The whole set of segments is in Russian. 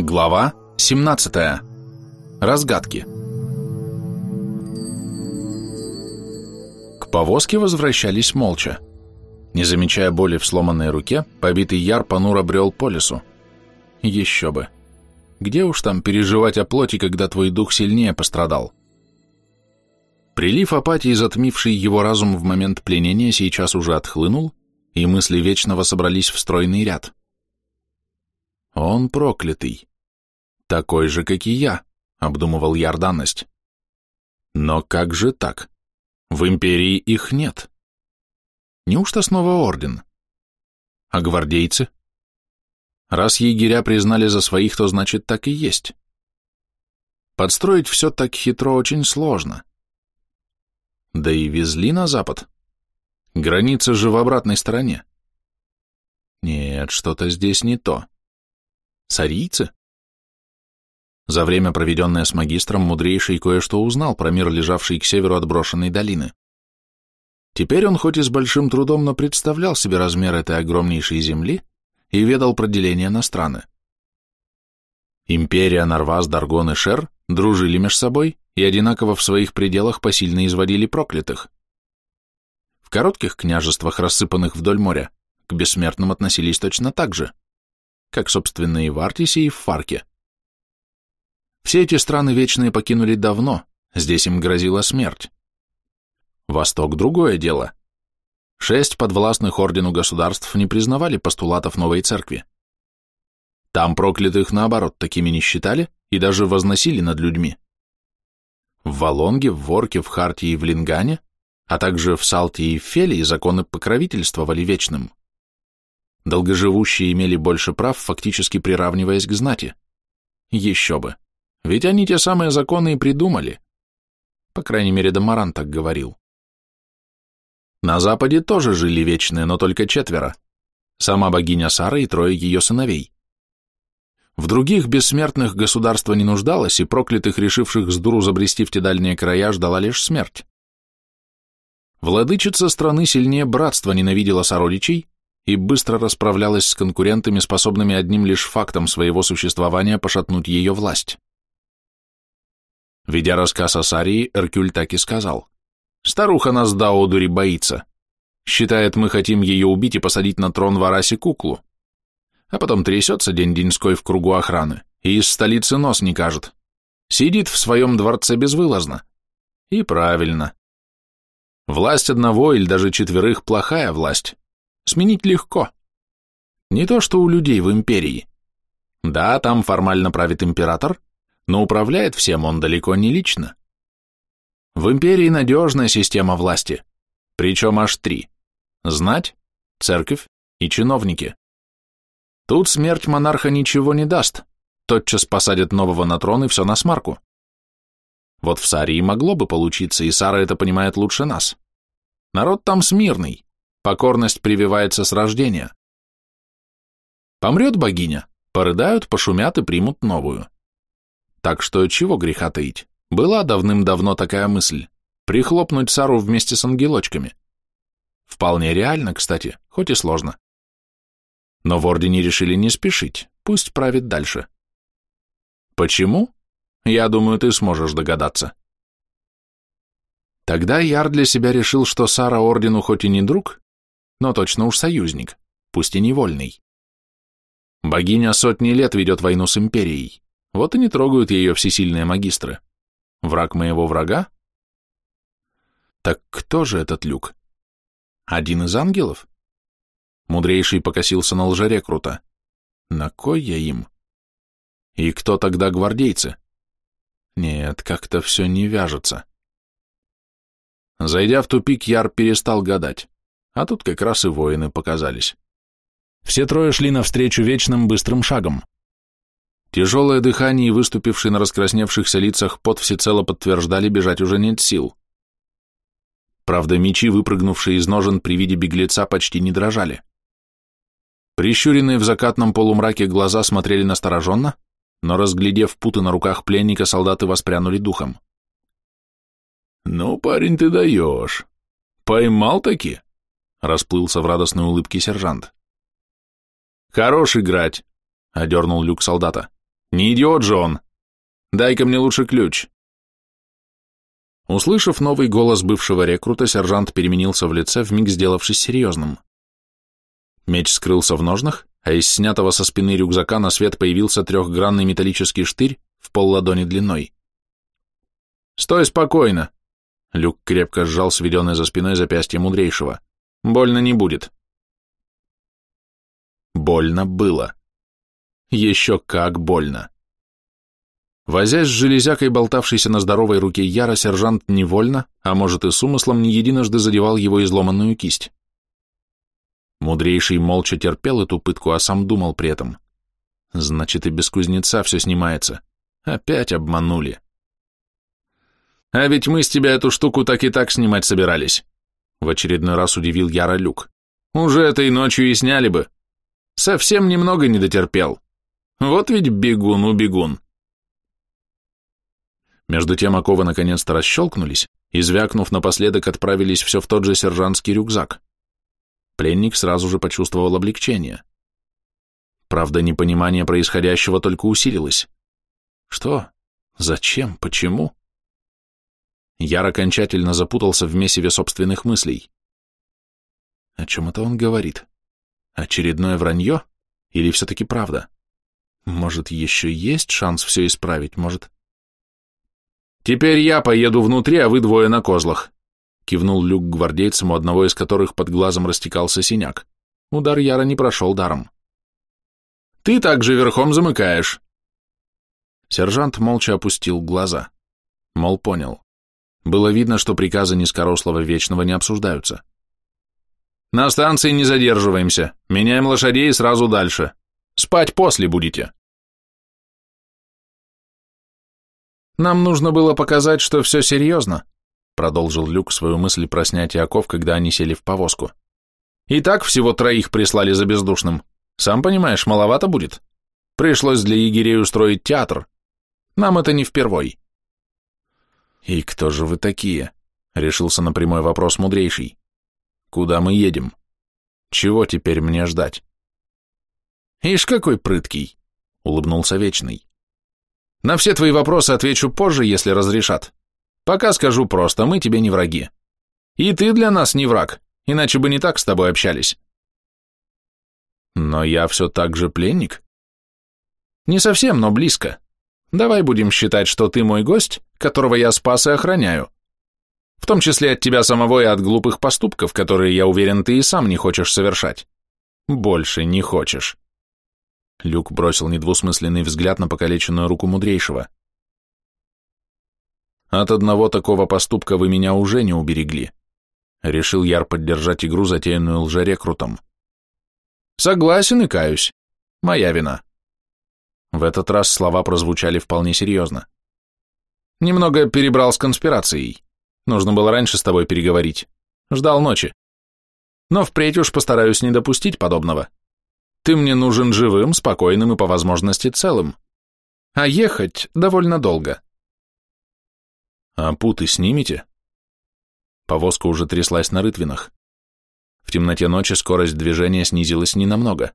Глава 17. Разгадки. К повозке возвращались молча. Не замечая боли в сломанной руке, побитый яр понуро брел по лесу. Еще бы. Где уж там переживать о плоти, когда твой дух сильнее пострадал? Прилив апатии, затмивший его разум в момент пленения, сейчас уже отхлынул, и мысли Вечного собрались в стройный ряд. Он проклятый. Такой же, как и я, обдумывал я данность. Но как же так? В империи их нет. Неужто снова орден? А гвардейцы? Раз егеря признали за своих, то значит так и есть. Подстроить все так хитро очень сложно. Да и везли на запад. Граница же в обратной стороне. Нет, что-то здесь не то. Сарийцы? За время, проведенное с магистром, мудрейший кое-что узнал про мир, лежавший к северу от брошенной долины. Теперь он хоть и с большим трудом, но представлял себе размер этой огромнейшей земли и ведал про деление на страны. Империя Нарваз, Даргон и Шер дружили между собой и одинаково в своих пределах посильно изводили проклятых. В коротких княжествах, рассыпанных вдоль моря, к бессмертным относились точно так же – как, собственно, и в Артисе, и в Фарке. Все эти страны вечные покинули давно, здесь им грозила смерть. Восток – другое дело. Шесть подвластных ордену государств не признавали постулатов новой церкви. Там проклятых, наоборот, такими не считали и даже возносили над людьми. В Волонге, в Ворке, в Хартии и в Лингане, а также в Салтии и в Фелии законы покровительствовали вечным. Долгоживущие имели больше прав, фактически приравниваясь к знати. Еще бы. Ведь они те самые законы и придумали. По крайней мере, Дамаран так говорил. На Западе тоже жили вечные, но только четверо. Сама богиня Сара и трое ее сыновей. В других бессмертных государство не нуждалось, и проклятых, решивших с дуру забрести в те дальние края, ждала лишь смерть. Владычица страны сильнее братства ненавидела сородичей и быстро расправлялась с конкурентами, способными одним лишь фактом своего существования пошатнуть ее власть. Ведя рассказ о Сарии, Эркюль так и сказал. «Старуха нас до одури боится. Считает, мы хотим ее убить и посадить на трон в Арасе куклу. А потом трясется день-деньской в кругу охраны и из столицы нос не кажет. Сидит в своем дворце безвылазно. И правильно. Власть одного или даже четверых – плохая власть. Сменить легко. Не то, что у людей в империи. Да, там формально правит император, но управляет всем он далеко не лично. В империи надежная система власти, причем аж три. Знать, церковь и чиновники. Тут смерть монарха ничего не даст, тотчас посадят нового на трон и все на смарку. Вот в Сарии могло бы получиться, и Сара это понимает лучше нас. Народ там смирный, Покорность прививается с рождения. Помрет богиня, порыдают, пошумят и примут новую. Так что чего греха таить? Была давным-давно такая мысль – прихлопнуть Сару вместе с ангелочками. Вполне реально, кстати, хоть и сложно. Но в Ордене решили не спешить, пусть правит дальше. Почему? Я думаю, ты сможешь догадаться. Тогда Яр для себя решил, что Сара Ордену хоть и не друг, но точно уж союзник, пусть и невольный. Богиня сотни лет ведет войну с империей, вот и не трогают ее всесильные магистры. Враг моего врага? Так кто же этот люк? Один из ангелов? Мудрейший покосился на лжерекрута. На кой я им? И кто тогда гвардейцы? Нет, как-то все не вяжется. Зайдя в тупик, Яр перестал гадать а тут как раз и воины показались. Все трое шли навстречу вечным быстрым шагом. Тяжелое дыхание и выступивший на раскрасневшихся лицах пот всецело подтверждали, бежать уже нет сил. Правда, мечи, выпрыгнувшие из ножен при виде беглеца, почти не дрожали. Прищуренные в закатном полумраке глаза смотрели настороженно, но, разглядев путы на руках пленника, солдаты воспрянули духом. «Ну, парень, ты даешь. Поймал-таки?» Расплылся в радостной улыбке сержант. «Хорош играть!» — одернул люк солдата. Не идиот же он. Дай-ка мне лучше ключ. Услышав новый голос бывшего рекрута, сержант переменился в лице, вмиг сделавшись серьезным. Меч скрылся в ножнах, а из снятого со спины рюкзака на свет появился трехгранный металлический штырь в полладони длиной. «Стой спокойно!» Люк крепко сжал сведенное за спиной запястье мудрейшего. «Больно не будет». Больно было. Еще как больно. Возясь с железякой, болтавшейся на здоровой руке Яра, сержант невольно, а может и с умыслом, не единожды задевал его изломанную кисть. Мудрейший молча терпел эту пытку, а сам думал при этом. Значит, и без кузнеца все снимается. Опять обманули. А ведь мы с тебя эту штуку так и так снимать собирались. В очередной раз удивил Яра Люк. Уже этой ночью и сняли бы. Совсем немного не дотерпел. Вот ведь бегун у бегун. Между тем оковы наконец-то расщелкнулись и, звякнув напоследок, отправились все в тот же сержантский рюкзак. Пленник сразу же почувствовал облегчение. Правда, непонимание происходящего только усилилось. Что? Зачем? Почему? Яр окончательно запутался в месиве собственных мыслей. О чем это он говорит? Очередное вранье? Или все-таки правда? Может, еще есть шанс все исправить? Может... «Теперь я поеду внутри, а вы двое на козлах», кивнул Люк гвардейцам, у одного из которых под глазом растекался синяк. Удар Яра не прошел даром. «Ты также верхом замыкаешь». Сержант молча опустил глаза. Мол, понял. Было видно, что приказы низкорослого Вечного не обсуждаются. «На станции не задерживаемся. Меняем лошадей и сразу дальше. Спать после будете». «Нам нужно было показать, что все серьезно», продолжил Люк свою мысль про снятие оков, когда они сели в повозку. «И так всего троих прислали за бездушным. Сам понимаешь, маловато будет. Пришлось для егерей устроить театр. Нам это не впервой». «И кто же вы такие?» — решился на прямой вопрос мудрейший. «Куда мы едем? Чего теперь мне ждать?» «Ишь, какой прыткий!» — улыбнулся Вечный. «На все твои вопросы отвечу позже, если разрешат. Пока скажу просто, мы тебе не враги. И ты для нас не враг, иначе бы не так с тобой общались. Но я все так же пленник? Не совсем, но близко. Давай будем считать, что ты мой гость, которого я спас и охраняю. В том числе от тебя самого и от глупых поступков, которые, я уверен, ты и сам не хочешь совершать. Больше не хочешь. Люк бросил недвусмысленный взгляд на покалеченную руку мудрейшего. От одного такого поступка вы меня уже не уберегли. Решил Яр поддержать игру, затеянную лжерекрутом. Согласен и каюсь. Моя вина. В этот раз слова прозвучали вполне серьезно. Немного перебрал с конспирацией. Нужно было раньше с тобой переговорить. Ждал ночи. Но впредь уж постараюсь не допустить подобного. Ты мне нужен живым, спокойным и по возможности целым. А ехать довольно долго. «А путы снимете?» Повозка уже тряслась на рытвинах. В темноте ночи скорость движения снизилась ненамного.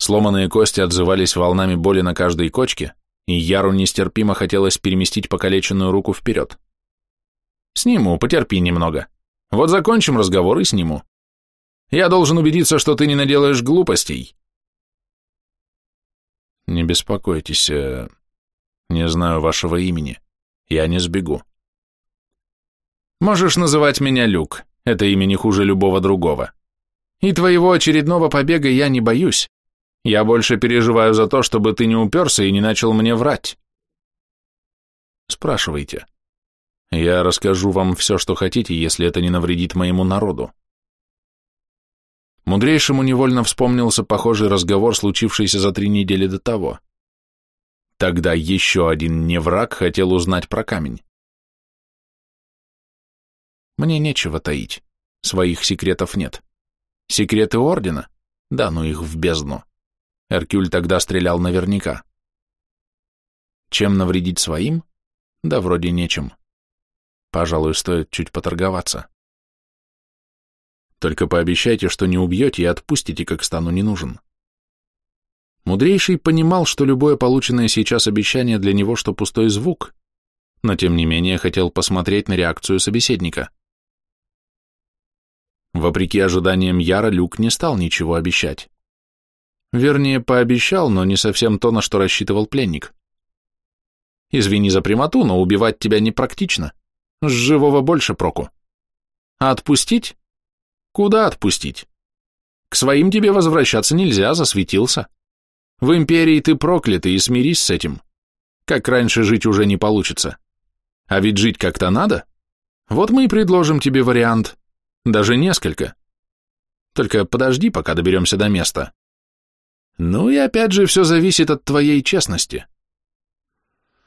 Сломанные кости отзывались волнами боли на каждой кочке, и Яру нестерпимо хотелось переместить покалеченную руку вперед. «Сниму, потерпи немного. Вот закончим разговор и сниму. Я должен убедиться, что ты не наделаешь глупостей». «Не беспокойтесь, э, не знаю вашего имени». Я не сбегу. Можешь называть меня Люк, это имя не хуже любого другого. И твоего очередного побега я не боюсь. Я больше переживаю за то, чтобы ты не уперся и не начал мне врать. Спрашивайте. Я расскажу вам все, что хотите, если это не навредит моему народу. Мудрейшему невольно вспомнился похожий разговор, случившийся за три недели до того. Тогда еще один невраг хотел узнать про камень. Мне нечего таить. Своих секретов нет. Секреты Ордена? Да ну их в бездну. Эркюль тогда стрелял наверняка. Чем навредить своим? Да вроде нечем. Пожалуй, стоит чуть поторговаться. Только пообещайте, что не убьете и отпустите, как стану не нужен. Мудрейший понимал, что любое полученное сейчас обещание для него, что пустой звук, но тем не менее хотел посмотреть на реакцию собеседника. Вопреки ожиданиям Яра, Люк не стал ничего обещать. Вернее, пообещал, но не совсем то, на что рассчитывал пленник. Извини за прямоту, но убивать тебя непрактично. С живого больше проку. А отпустить? Куда отпустить? К своим тебе возвращаться нельзя, засветился. В империи ты проклятый, и смирись с этим. Как раньше жить уже не получится. А ведь жить как-то надо. Вот мы и предложим тебе вариант. Даже несколько. Только подожди, пока доберемся до места. Ну и опять же, все зависит от твоей честности.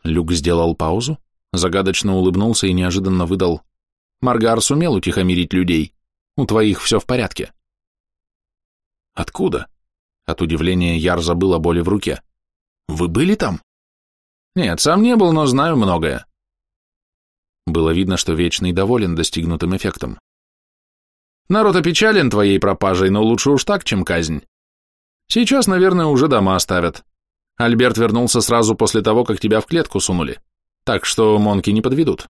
Люк сделал паузу, загадочно улыбнулся и неожиданно выдал. Маргар сумел утихомирить людей. У твоих все в порядке. Откуда? От удивления Яр забыл о боли в руке. Вы были там? Нет, сам не был, но знаю многое. Было видно, что Вечный доволен достигнутым эффектом. Народ опечален твоей пропажей, но лучше уж так, чем казнь. Сейчас, наверное, уже дома оставят. Альберт вернулся сразу после того, как тебя в клетку сунули. Так что монки не подведут.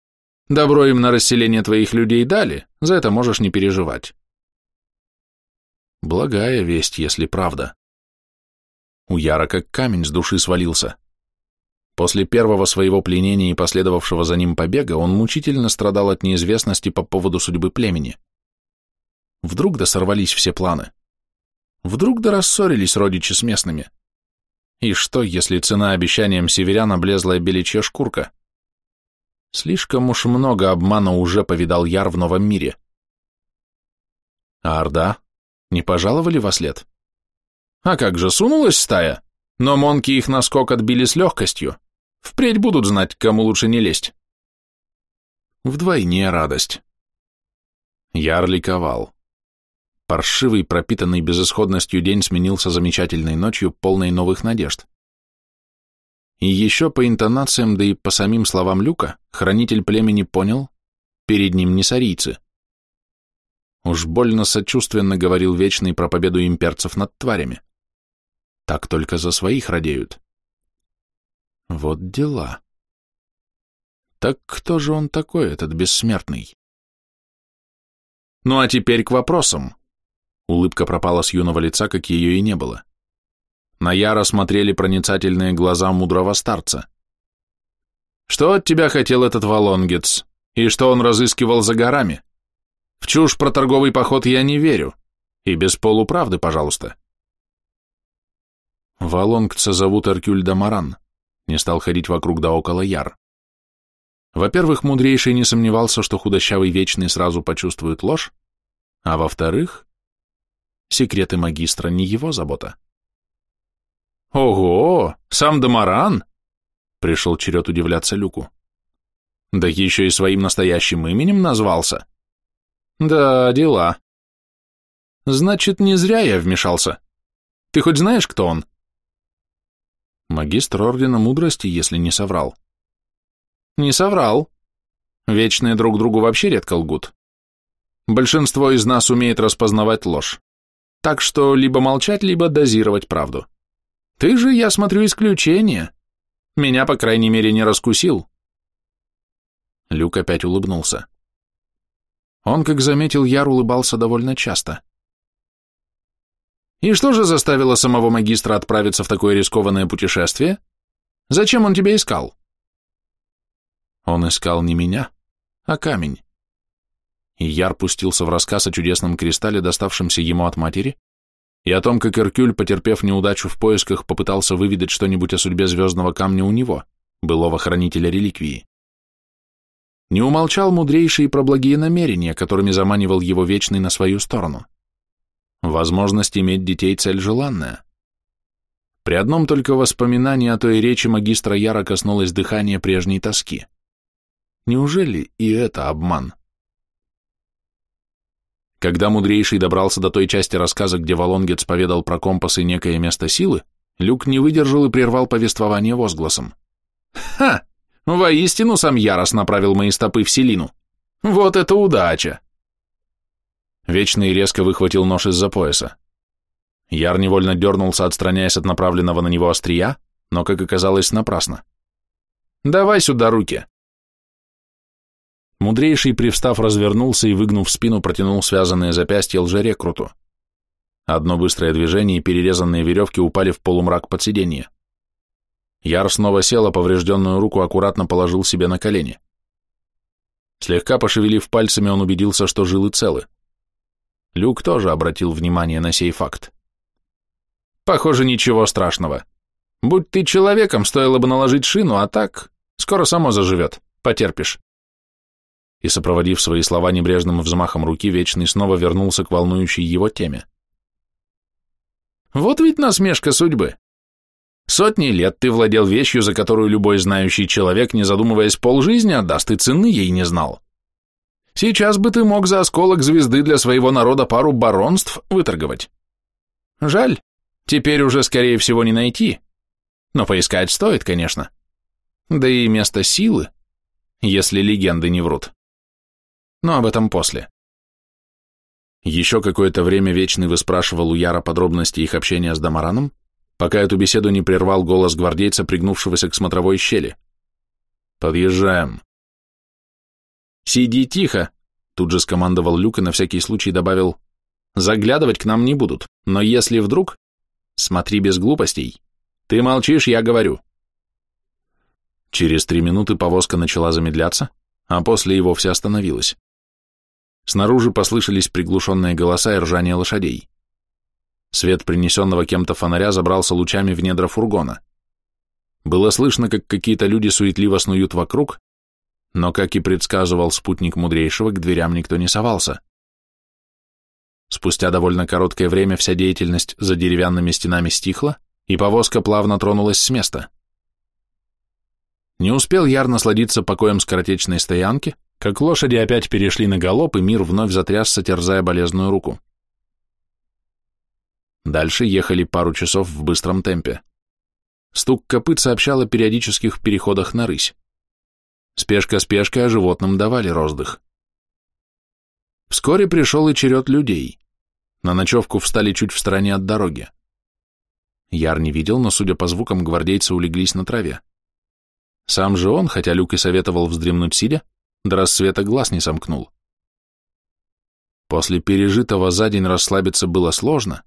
Добро им на расселение твоих людей дали, за это можешь не переживать. Благая весть, если правда. У Яра как камень с души свалился. После первого своего пленения и последовавшего за ним побега он мучительно страдал от неизвестности по поводу судьбы племени. Вдруг да сорвались все планы. Вдруг да рассорились родичи с местными. И что, если цена обещаниям северян облезлая беличья шкурка? Слишком уж много обмана уже повидал Яр в новом мире. А Орда? Не пожаловали во след? А как же, сунулась стая? Но монки их наскок отбили с легкостью. Впредь будут знать, кому лучше не лезть. Вдвойне радость. Яр ликовал. Паршивый, пропитанный безысходностью день сменился замечательной ночью, полной новых надежд. И еще по интонациям, да и по самим словам Люка, хранитель племени понял, перед ним не сарийцы. Уж больно сочувственно говорил Вечный про победу имперцев над тварями. Так только за своих радеют. Вот дела. Так кто же он такой, этот бессмертный? Ну а теперь к вопросам. Улыбка пропала с юного лица, как ее и не было. На Яра смотрели проницательные глаза мудрого старца. «Что от тебя хотел этот Волонгец? И что он разыскивал за горами? В чушь про торговый поход я не верю. И без полуправды, пожалуйста». Волонгца зовут Эркюль Дамаран. Не стал ходить вокруг да около Яр. Во-первых, мудрейший не сомневался, что худощавый вечный сразу почувствует ложь, а во-вторых, Секреты магистра не его забота. «Ого! Сам Дамаран!» Пришел черед удивляться Люку. «Да еще и своим настоящим именем назвался!» «Да, дела!» «Значит, не зря я вмешался. Ты хоть знаешь, кто он?» Магистр Ордена Мудрости, если не соврал. «Не соврал. Вечные друг другу вообще редко лгут. Большинство из нас умеет распознавать ложь. Так что либо молчать, либо дозировать правду. Ты же, я смотрю, исключение. Меня, по крайней мере, не раскусил. Люк опять улыбнулся. Он, как заметил, Яр улыбался довольно часто. И что же заставило самого магистра отправиться в такое рискованное путешествие? Зачем он тебя искал? Он искал не меня, а камень и Яр пустился в рассказ о чудесном кристалле, доставшемся ему от матери, и о том, как Иркюль, потерпев неудачу в поисках, попытался выведать что-нибудь о судьбе звездного камня у него, былого хранителя реликвии. Не умолчал мудрейший про благие намерения, которыми заманивал его Вечный на свою сторону. Возможность иметь детей – цель желанная. При одном только воспоминании о той речи магистра Яра коснулось дыхания прежней тоски. Неужели и это обман? Когда мудрейший добрался до той части рассказа, где Волонгец поведал про компас и некое место силы, Люк не выдержал и прервал повествование возгласом. «Ха! Воистину сам Ярос направил мои стопы в Селину. Вот это удача!» Вечный резко выхватил нож из-за пояса. Яр невольно дернулся, отстраняясь от направленного на него острия, но, как оказалось, напрасно. «Давай сюда руки!» Мудрейший, привстав, развернулся и, выгнув спину, протянул связанные запястья лжерекруту. Одно быстрое движение, и перерезанные веревки упали в полумрак под сиденье. Яр снова сел, а поврежденную руку аккуратно положил себе на колени. Слегка пошевелив пальцами, он убедился, что жилы целы. Люк тоже обратил внимание на сей факт. «Похоже, ничего страшного. Будь ты человеком, стоило бы наложить шину, а так скоро само заживет, потерпишь». И, сопроводив свои слова небрежным взмахом руки, Вечный снова вернулся к волнующей его теме. «Вот ведь насмешка судьбы. Сотни лет ты владел вещью, за которую любой знающий человек, не задумываясь полжизни, отдаст и цены ей не знал. Сейчас бы ты мог за осколок звезды для своего народа пару баронств выторговать. Жаль, теперь уже, скорее всего, не найти. Но поискать стоит, конечно. Да и место силы, если легенды не врут. Но об этом после. Еще какое-то время Вечный выспрашивал у Яра подробности их общения с Дамараном, пока эту беседу не прервал голос гвардейца, пригнувшегося к смотровой щели. «Подъезжаем». «Сиди тихо», — тут же скомандовал Люк и на всякий случай добавил, «заглядывать к нам не будут, но если вдруг...» «Смотри без глупостей. Ты молчишь, я говорю». Через три минуты повозка начала замедляться, а после и вовсе остановилась. Снаружи послышались приглушенные голоса и ржание лошадей. Свет принесенного кем-то фонаря забрался лучами в недра фургона. Было слышно, как какие-то люди суетливо снуют вокруг, но, как и предсказывал спутник мудрейшего, к дверям никто не совался. Спустя довольно короткое время вся деятельность за деревянными стенами стихла, и повозка плавно тронулась с места. Не успел Яр насладиться покоем скоротечной стоянки, как лошади опять перешли на галоп, и мир вновь затрясся, терзая болезную руку. Дальше ехали пару часов в быстром темпе. Стук копыт сообщал о периодических переходах на рысь. Спешка-спешка, а животным давали роздых. Вскоре пришел и черед людей. На ночевку встали чуть в стороне от дороги. Яр не видел, но, судя по звукам, гвардейцы улеглись на траве. Сам же он, хотя Люк и советовал вздремнуть сидя, до рассвета глаз не сомкнул. После пережитого за день расслабиться было сложно,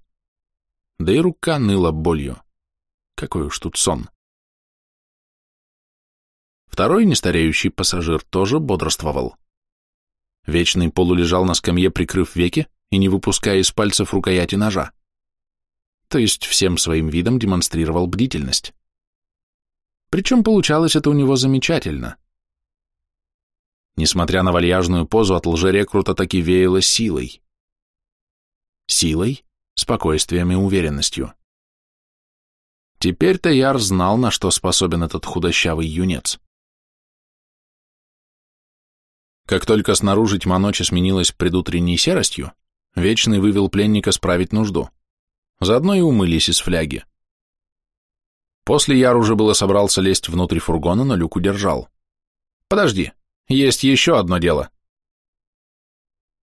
да и рука ныла болью. Какой уж тут сон. Второй нестареющий пассажир тоже бодрствовал. Вечный полулежал на скамье, прикрыв веки и не выпуская из пальцев рукояти ножа. То есть всем своим видом демонстрировал бдительность. Причем получалось это у него замечательно. Несмотря на вальяжную позу, от лжерекрута таки веяло силой. Силой, спокойствием и уверенностью. Теперь Таяр знал, на что способен этот худощавый юнец. Как только снаружи тьма ночи сменилась предутренней серостью, Вечный вывел пленника справить нужду. Заодно и умылись из фляги. После Яр уже было собрался лезть внутрь фургона, но люк удержал. «Подожди, есть еще одно дело».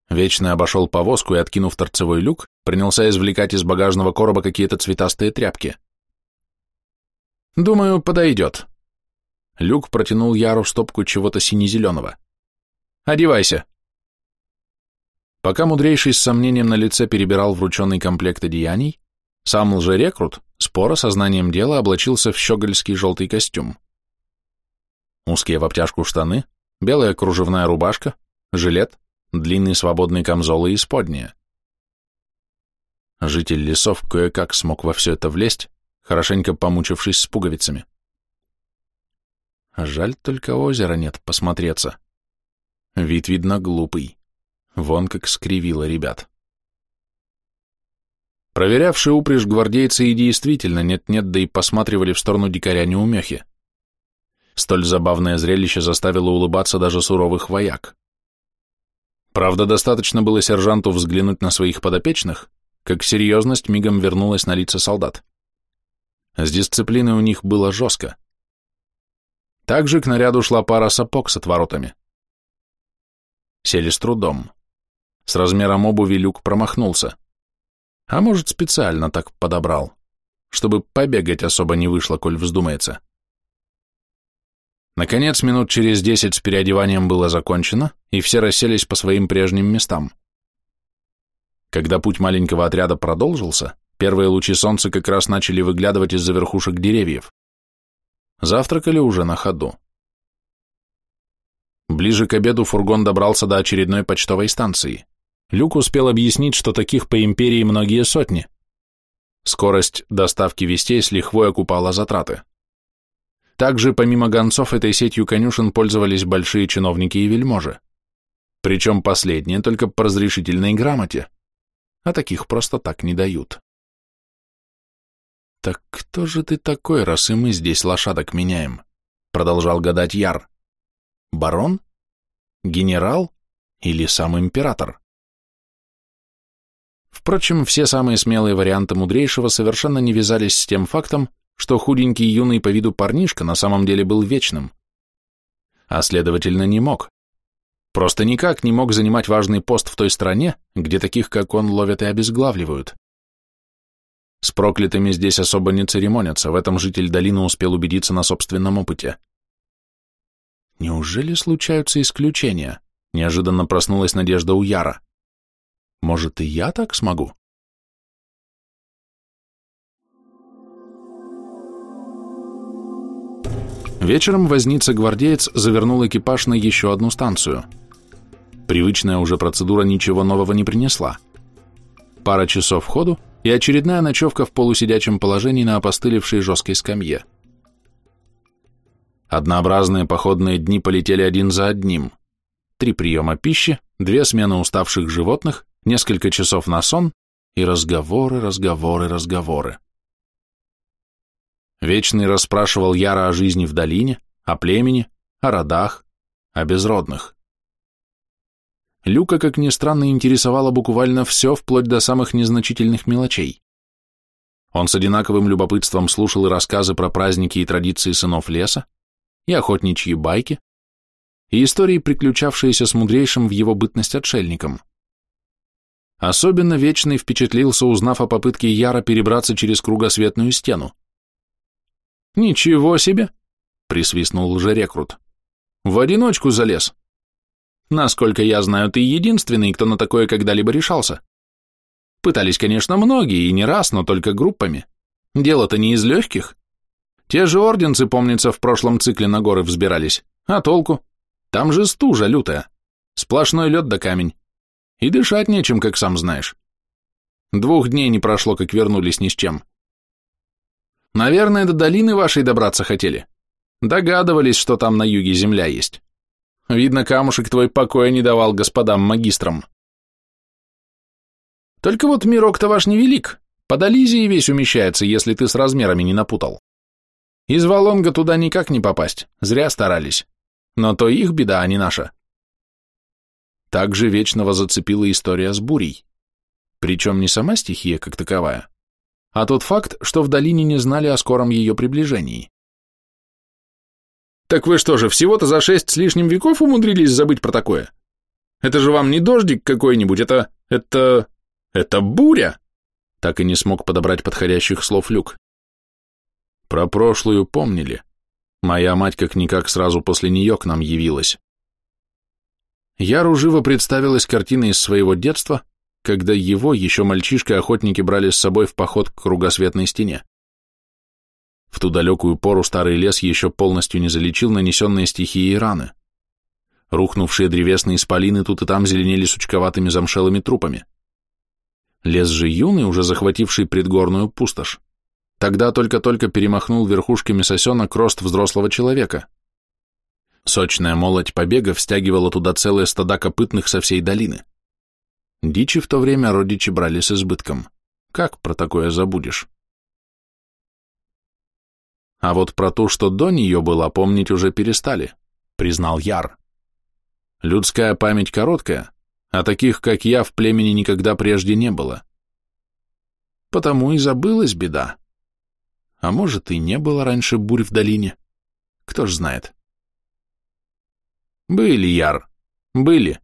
Вечный обошел повозку и, откинув торцевой люк, принялся извлекать из багажного короба какие-то цветастые тряпки. «Думаю, подойдет». Люк протянул Яру стопку чего-то сине-зеленого. «Одевайся». Пока мудрейший с сомнением на лице перебирал врученный комплект одеяний, сам лжерекрут, споро сознанием дела, облачился в щегольский желтый костюм. Узкие в обтяжку штаны, белая кружевная рубашка, жилет, длинный свободный камзол и исподнее. Житель лесов кое-как смог во все это влезть, хорошенько помучившись с пуговицами. Жаль, только озера нет посмотреться. Вид, видно, глупый. Вон как скривило ребят. Проверявшие упряжь гвардейцы и действительно нет-нет, да и посматривали в сторону дикаря неумехи. Столь забавное зрелище заставило улыбаться даже суровых вояк. Правда, достаточно было сержанту взглянуть на своих подопечных, как серьезность мигом вернулась на лица солдат. С дисциплиной у них было жестко. Также к наряду шла пара сапог с отворотами. Сели с трудом. С размером обуви люк промахнулся. А может, специально так подобрал, чтобы побегать особо не вышло, коль вздумается. Наконец, минут через десять с переодеванием было закончено, и все расселись по своим прежним местам. Когда путь маленького отряда продолжился, первые лучи солнца как раз начали выглядывать из-за верхушек деревьев. Завтракали уже на ходу. Ближе к обеду фургон добрался до очередной почтовой станции. Люк успел объяснить, что таких по империи многие сотни. Скорость доставки вестей с лихвой окупала затраты. Также, помимо гонцов, этой сетью конюшен пользовались большие чиновники и вельможи. Причем последние только по разрешительной грамоте, а таких просто так не дают. «Так кто же ты такой, раз и мы здесь лошадок меняем?» Продолжал гадать Яр. «Барон? Генерал? Или сам император?» Впрочем, все самые смелые варианты мудрейшего совершенно не вязались с тем фактом, что худенький юный по виду парнишка на самом деле был вечным. А следовательно, не мог. Просто никак не мог занимать важный пост в той стране, где таких, как он, ловят и обезглавливают. С проклятыми здесь особо не церемонятся, в этом житель долины успел убедиться на собственном опыте. Неужели случаются исключения? Неожиданно проснулась надежда у Яра. Может, и я так смогу? Вечером возница-гвардеец завернул экипаж на еще одну станцию. Привычная уже процедура ничего нового не принесла. Пара часов ходу и очередная ночевка в полусидячем положении на опостылевшей жесткой скамье. Однообразные походные дни полетели один за одним. Три приема пищи, две смены уставших животных, несколько часов на сон и разговоры, разговоры, разговоры. Вечный расспрашивал Яра о жизни в долине, о племени, о родах, о безродных. Люка, как ни странно, интересовало буквально все, вплоть до самых незначительных мелочей. Он с одинаковым любопытством слушал и рассказы про праздники и традиции сынов леса, и охотничьи байки, и истории, приключавшиеся с мудрейшим в его бытность отшельником. Особенно Вечный впечатлился, узнав о попытке Яра перебраться через кругосветную стену. «Ничего себе!» — присвистнул лжерекрут. «В одиночку залез. Насколько я знаю, ты единственный, кто на такое когда-либо решался. Пытались, конечно, многие, и не раз, но только группами. Дело-то не из легких. Те же орденцы, помнится, в прошлом цикле на горы взбирались. А толку? Там же стужа лютая. Сплошной лед да камень. И дышать нечем, как сам знаешь. Двух дней не прошло, как вернулись ни с чем. Наверное, до долины вашей добраться хотели. Догадывались, что там на юге земля есть. Видно, камушек твой покоя не давал господам-магистрам. Только вот мирок-то ваш невелик, под Ализией весь умещается, если ты с размерами не напутал. Из Волонга туда никак не попасть, зря старались. Но то их беда, а не наша. Также вечного зацепила история с бурей. Причем не сама стихия как таковая, а тот факт, что в долине не знали о скором ее приближении. Так вы что же, всего-то за шесть с лишним веков умудрились забыть про такое? Это же вам не дождик какой-нибудь, это... это... это буря!» Так и не смог подобрать подходящих слов Люк. Про прошлую помнили. Моя мать как-никак сразу после нее к нам явилась. Яру живо представилась картина из своего детства, когда его, еще мальчишкой-охотники брали с собой в поход к кругосветной стене. В ту далекую пору старый лес еще полностью не залечил нанесенные стихией раны. Рухнувшие древесные исполины тут и там зеленели сучковатыми замшелыми трупами. Лес же юный, уже захвативший предгорную пустошь, тогда только-только перемахнул верхушками сосенок рост взрослого человека. Сочная молоть побегов стягивала туда целые стада копытных со всей долины. Дичи в то время родичи брали с избытком. Как про такое забудешь? А вот про то, что до нее было, помнить уже перестали, признал Яр. Людская память короткая, а таких, как я, в племени никогда прежде не было. Потому и забылась беда. А может, и не было раньше бурь в долине. Кто ж знает. Были, Яр, были.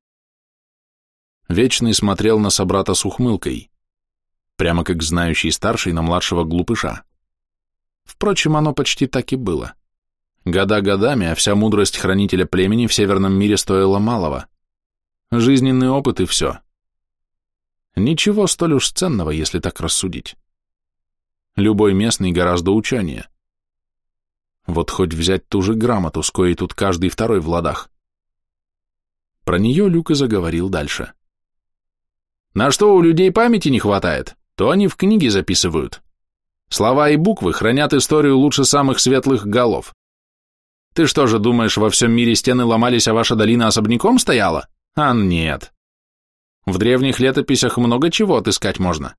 Вечный смотрел на собрата с ухмылкой. прямо как знающий старший на младшего глупыша. Впрочем, оно почти так и было. Года годами, а вся мудрость хранителя племени в северном мире стоила малого. Жизненный опыт и все. Ничего столь уж ценного, если так рассудить. Любой местный гораздо ученее. Вот хоть взять ту же грамоту, с тут каждый второй в ладах. Про нее Люк и заговорил дальше. На что у людей памяти не хватает, то они в книги записывают. Слова и буквы хранят историю лучше самых светлых голов. Ты что же думаешь, во всем мире стены ломались, а ваша долина особняком стояла? А нет. В древних летописях много чего отыскать можно.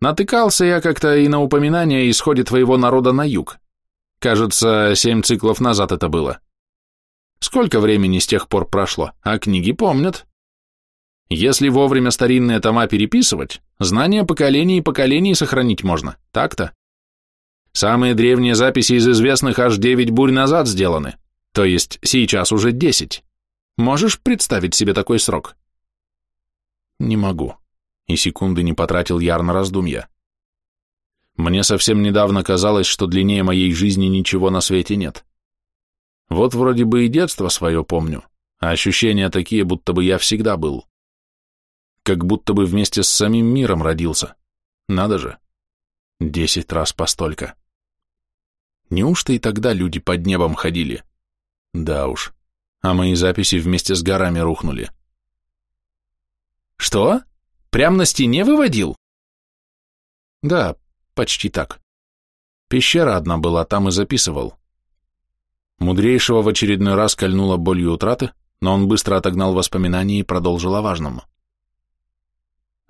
Натыкался я как-то и на упоминание исходе твоего народа на юг. Кажется, семь циклов назад это было. Сколько времени с тех пор прошло, а книги помнят. Если вовремя старинные тома переписывать, знания поколений и поколений сохранить можно, так-то? Самые древние записи из известных аж девять бурь назад сделаны, то есть сейчас уже десять. Можешь представить себе такой срок? Не могу. И секунды не потратил Яр на раздумья. Мне совсем недавно казалось, что длиннее моей жизни ничего на свете нет. Вот вроде бы и детство свое помню, а ощущения такие, будто бы я всегда был. Как будто бы вместе с самим миром родился. Надо же. Десять раз постолько. Неужто и тогда люди под небом ходили? Да уж. А мои записи вместе с горами рухнули. Что? Прям на стене выводил? Да, почти так. Пещера одна была, там и записывал. Мудрейшего в очередной раз кольнула болью утраты, но он быстро отогнал воспоминания и продолжил о важном.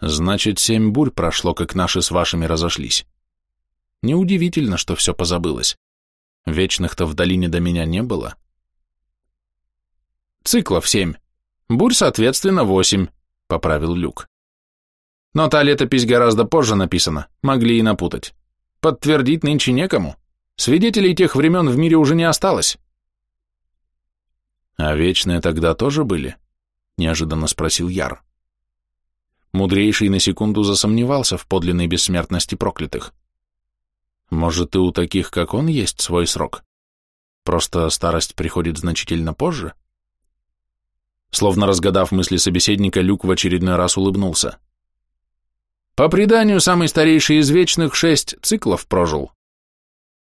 Значит, семь бурь прошло, как наши с вашими разошлись. Неудивительно, что все позабылось. Вечных-то в долине до меня не было. Циклов семь. Бурь, соответственно, восемь, поправил Люк. Но та летопись гораздо позже написана, могли и напутать. Подтвердить нынче некому. Свидетелей тех времен в мире уже не осталось. А вечные тогда тоже были? Неожиданно спросил Яр. Мудрейший на секунду засомневался в подлинной бессмертности проклятых. Может, и у таких, как он, есть свой срок? Просто старость приходит значительно позже? Словно разгадав мысли собеседника, Люк в очередной раз улыбнулся. По преданию, самый старейший из вечных шесть циклов прожил.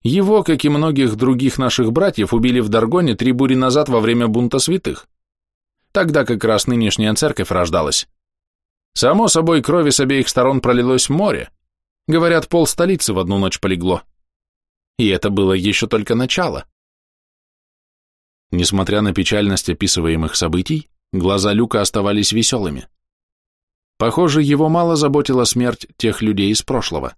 Его, как и многих других наших братьев, убили в Даргоне три бури назад во время бунта святых. Тогда как раз нынешняя церковь рождалась. Само собой, крови с обеих сторон пролилось море. Говорят, пол столицы в одну ночь полегло. И это было еще только начало. Несмотря на печальность описываемых событий, глаза Люка оставались веселыми. Похоже, его мало заботила смерть тех людей из прошлого.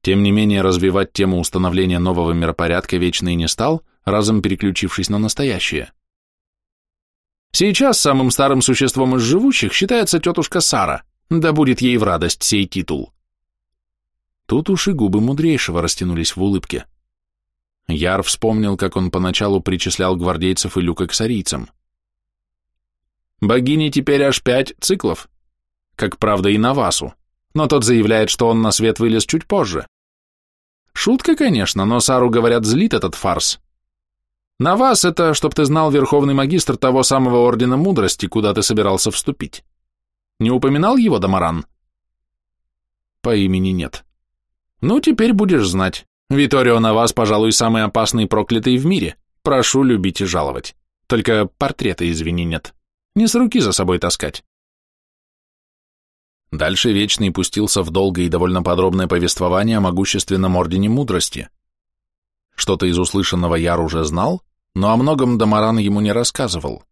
Тем не менее, развивать тему установления нового миропорядка Вечный не стал, разом переключившись на настоящее. Сейчас самым старым существом из живущих считается тетушка Сара, да будет ей в радость сей титул. Тут уж и губы мудрейшего растянулись в улыбке. Яр вспомнил, как он поначалу причислял гвардейцев и люка к сарийцам. Богини теперь аж пять циклов, как правда и Навасу, но тот заявляет, что он на свет вылез чуть позже. Шутка, конечно, но Сару, говорят, злит этот фарс. На вас это, чтоб ты знал верховный магистр того самого Ордена Мудрости, куда ты собирался вступить. Не упоминал его Дамаран? По имени нет. Ну, теперь будешь знать. Виторио на вас, пожалуй, самый опасный проклятый в мире. Прошу любить и жаловать. Только портрета, извини, нет. Не с руки за собой таскать. Дальше Вечный пустился в долгое и довольно подробное повествование о могущественном Ордене Мудрости. Что-то из услышанного Яр уже знал, но о многом Дамаран ему не рассказывал.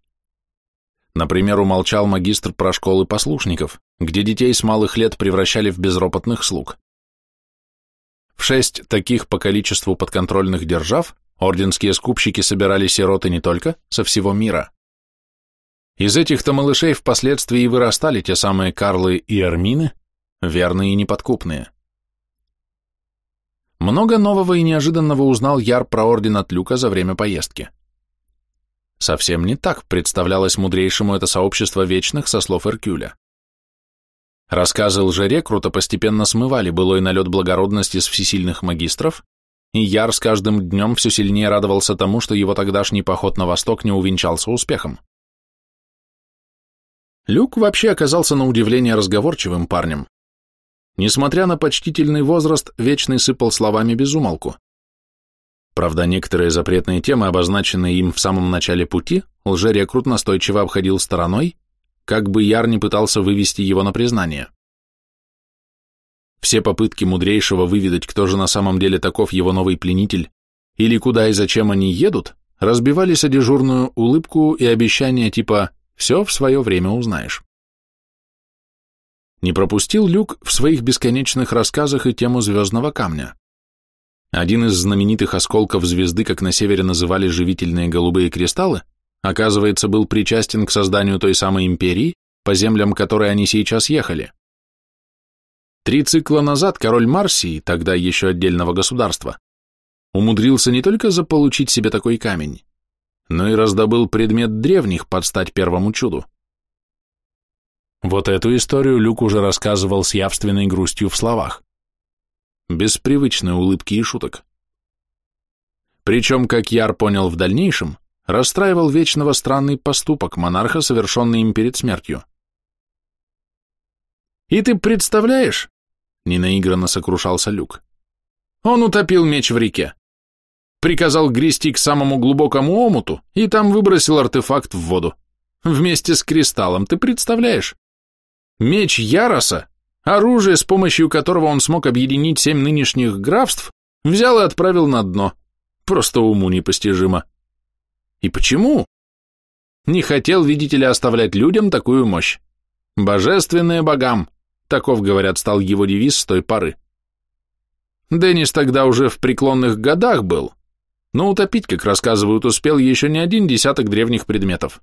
Например, умолчал магистр про школы послушников, где детей с малых лет превращали в безропотных слуг. В шесть таких по количеству подконтрольных держав орденские скупщики собирали сироты не только, со всего мира. Из этих-то малышей впоследствии и вырастали те самые Карлы и Армины, верные и неподкупные. Много нового и неожиданного узнал Яр про орден от Люка за время поездки. Совсем не так представлялось мудрейшему это сообщество вечных со слов Эркюля. Рассказы лжерекрута постепенно смывали былой налет благородности с всесильных магистров, и Яр с каждым днем все сильнее радовался тому, что его тогдашний поход на восток не увенчался успехом. Люк вообще оказался на удивление разговорчивым парнем. Несмотря на почтительный возраст, Вечный сыпал словами без умолку. Правда, некоторые запретные темы, обозначенные им в самом начале пути, лжерекрут настойчиво обходил стороной, как бы Яр не пытался вывести его на признание. Все попытки мудрейшего выведать, кто же на самом деле таков его новый пленитель, или куда и зачем они едут, разбивались о дежурную улыбку и обещание типа «все в свое время узнаешь». Не пропустил Люк в своих бесконечных рассказах и тему звездного камня. Один из знаменитых осколков звезды, как на севере называли живительные голубые кристаллы, оказывается, был причастен к созданию той самой империи, по землям которой они сейчас ехали. Три цикла назад король Марсии, тогда еще отдельного государства, умудрился не только заполучить себе такой камень, но и раздобыл предмет древних под стать первому чуду. Вот эту историю Люк уже рассказывал с явственной грустью в словах. Без привычной улыбки и шуток. Причем, как Яр понял в дальнейшем, расстраивал вечного странный поступок монарха, совершенный им перед смертью. «И ты представляешь?» — ненаигранно сокрушался Люк. «Он утопил меч в реке. Приказал грести к самому глубокому омуту и там выбросил артефакт в воду. Вместе с кристаллом, ты представляешь? Меч Яроса, оружие, с помощью которого он смог объединить семь нынешних графств, взял и отправил на дно. Просто уму непостижимо. И почему? Не хотел, видите ли, оставлять людям такую мощь. Божественные богам, таков, говорят, стал его девиз с той поры. Деннис тогда уже в преклонных годах был, но утопить, как рассказывают, успел еще не один десяток древних предметов.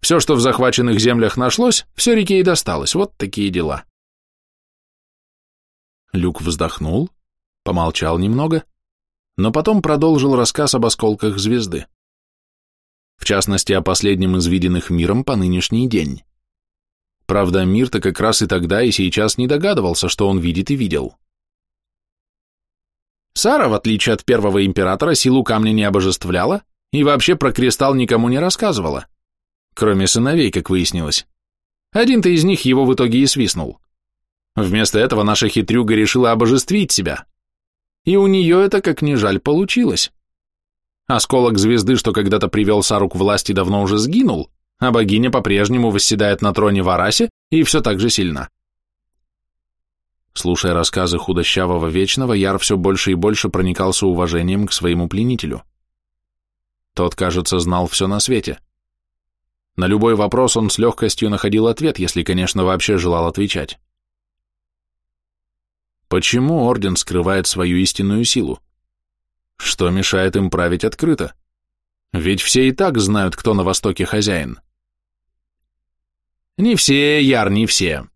Все, что в захваченных землях нашлось, все реке и досталось, вот такие дела. Люк вздохнул, помолчал немного, но потом продолжил рассказ об осколках звезды в частности о последнем из виденных миром по нынешний день. Правда, мир-то как раз и тогда, и сейчас не догадывался, что он видит и видел. Сара, в отличие от первого императора, силу камня не обожествляла и вообще про кристалл никому не рассказывала, кроме сыновей, как выяснилось. Один-то из них его в итоге и свистнул. Вместо этого наша хитрюга решила обожествить себя. И у нее это, как ни жаль, получилось. Осколок звезды, что когда-то привел Сару к власти, давно уже сгинул, а богиня по-прежнему восседает на троне в Арасе и все так же сильна. Слушая рассказы худощавого Вечного, Яр все больше и больше проникался уважением к своему пленителю. Тот, кажется, знал все на свете. На любой вопрос он с легкостью находил ответ, если, конечно, вообще желал отвечать. Почему Орден скрывает свою истинную силу? Что мешает им править открыто? Ведь все и так знают, кто на Востоке хозяин. Не все, Яр, не все.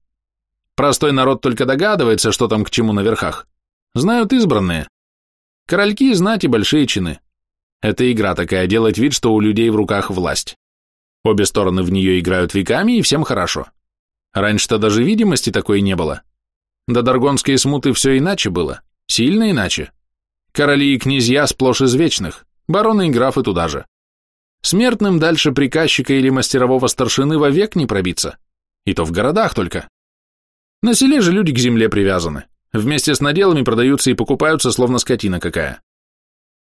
Простой народ только догадывается, что там к чему на верхах. Знают избранные. Корольки знать и большие чины. Это игра такая, делать вид, что у людей в руках власть. Обе стороны в нее играют веками, и всем хорошо. Раньше-то даже видимости такой не было. До Даргонской смуты все иначе было, сильно иначе. Короли и князья сплошь из вечных, бароны и графы туда же. Смертным дальше приказчика или мастерового старшины вовек не пробиться, и то в городах только. На селе же люди к земле привязаны, вместе с наделами продаются и покупаются, словно скотина какая.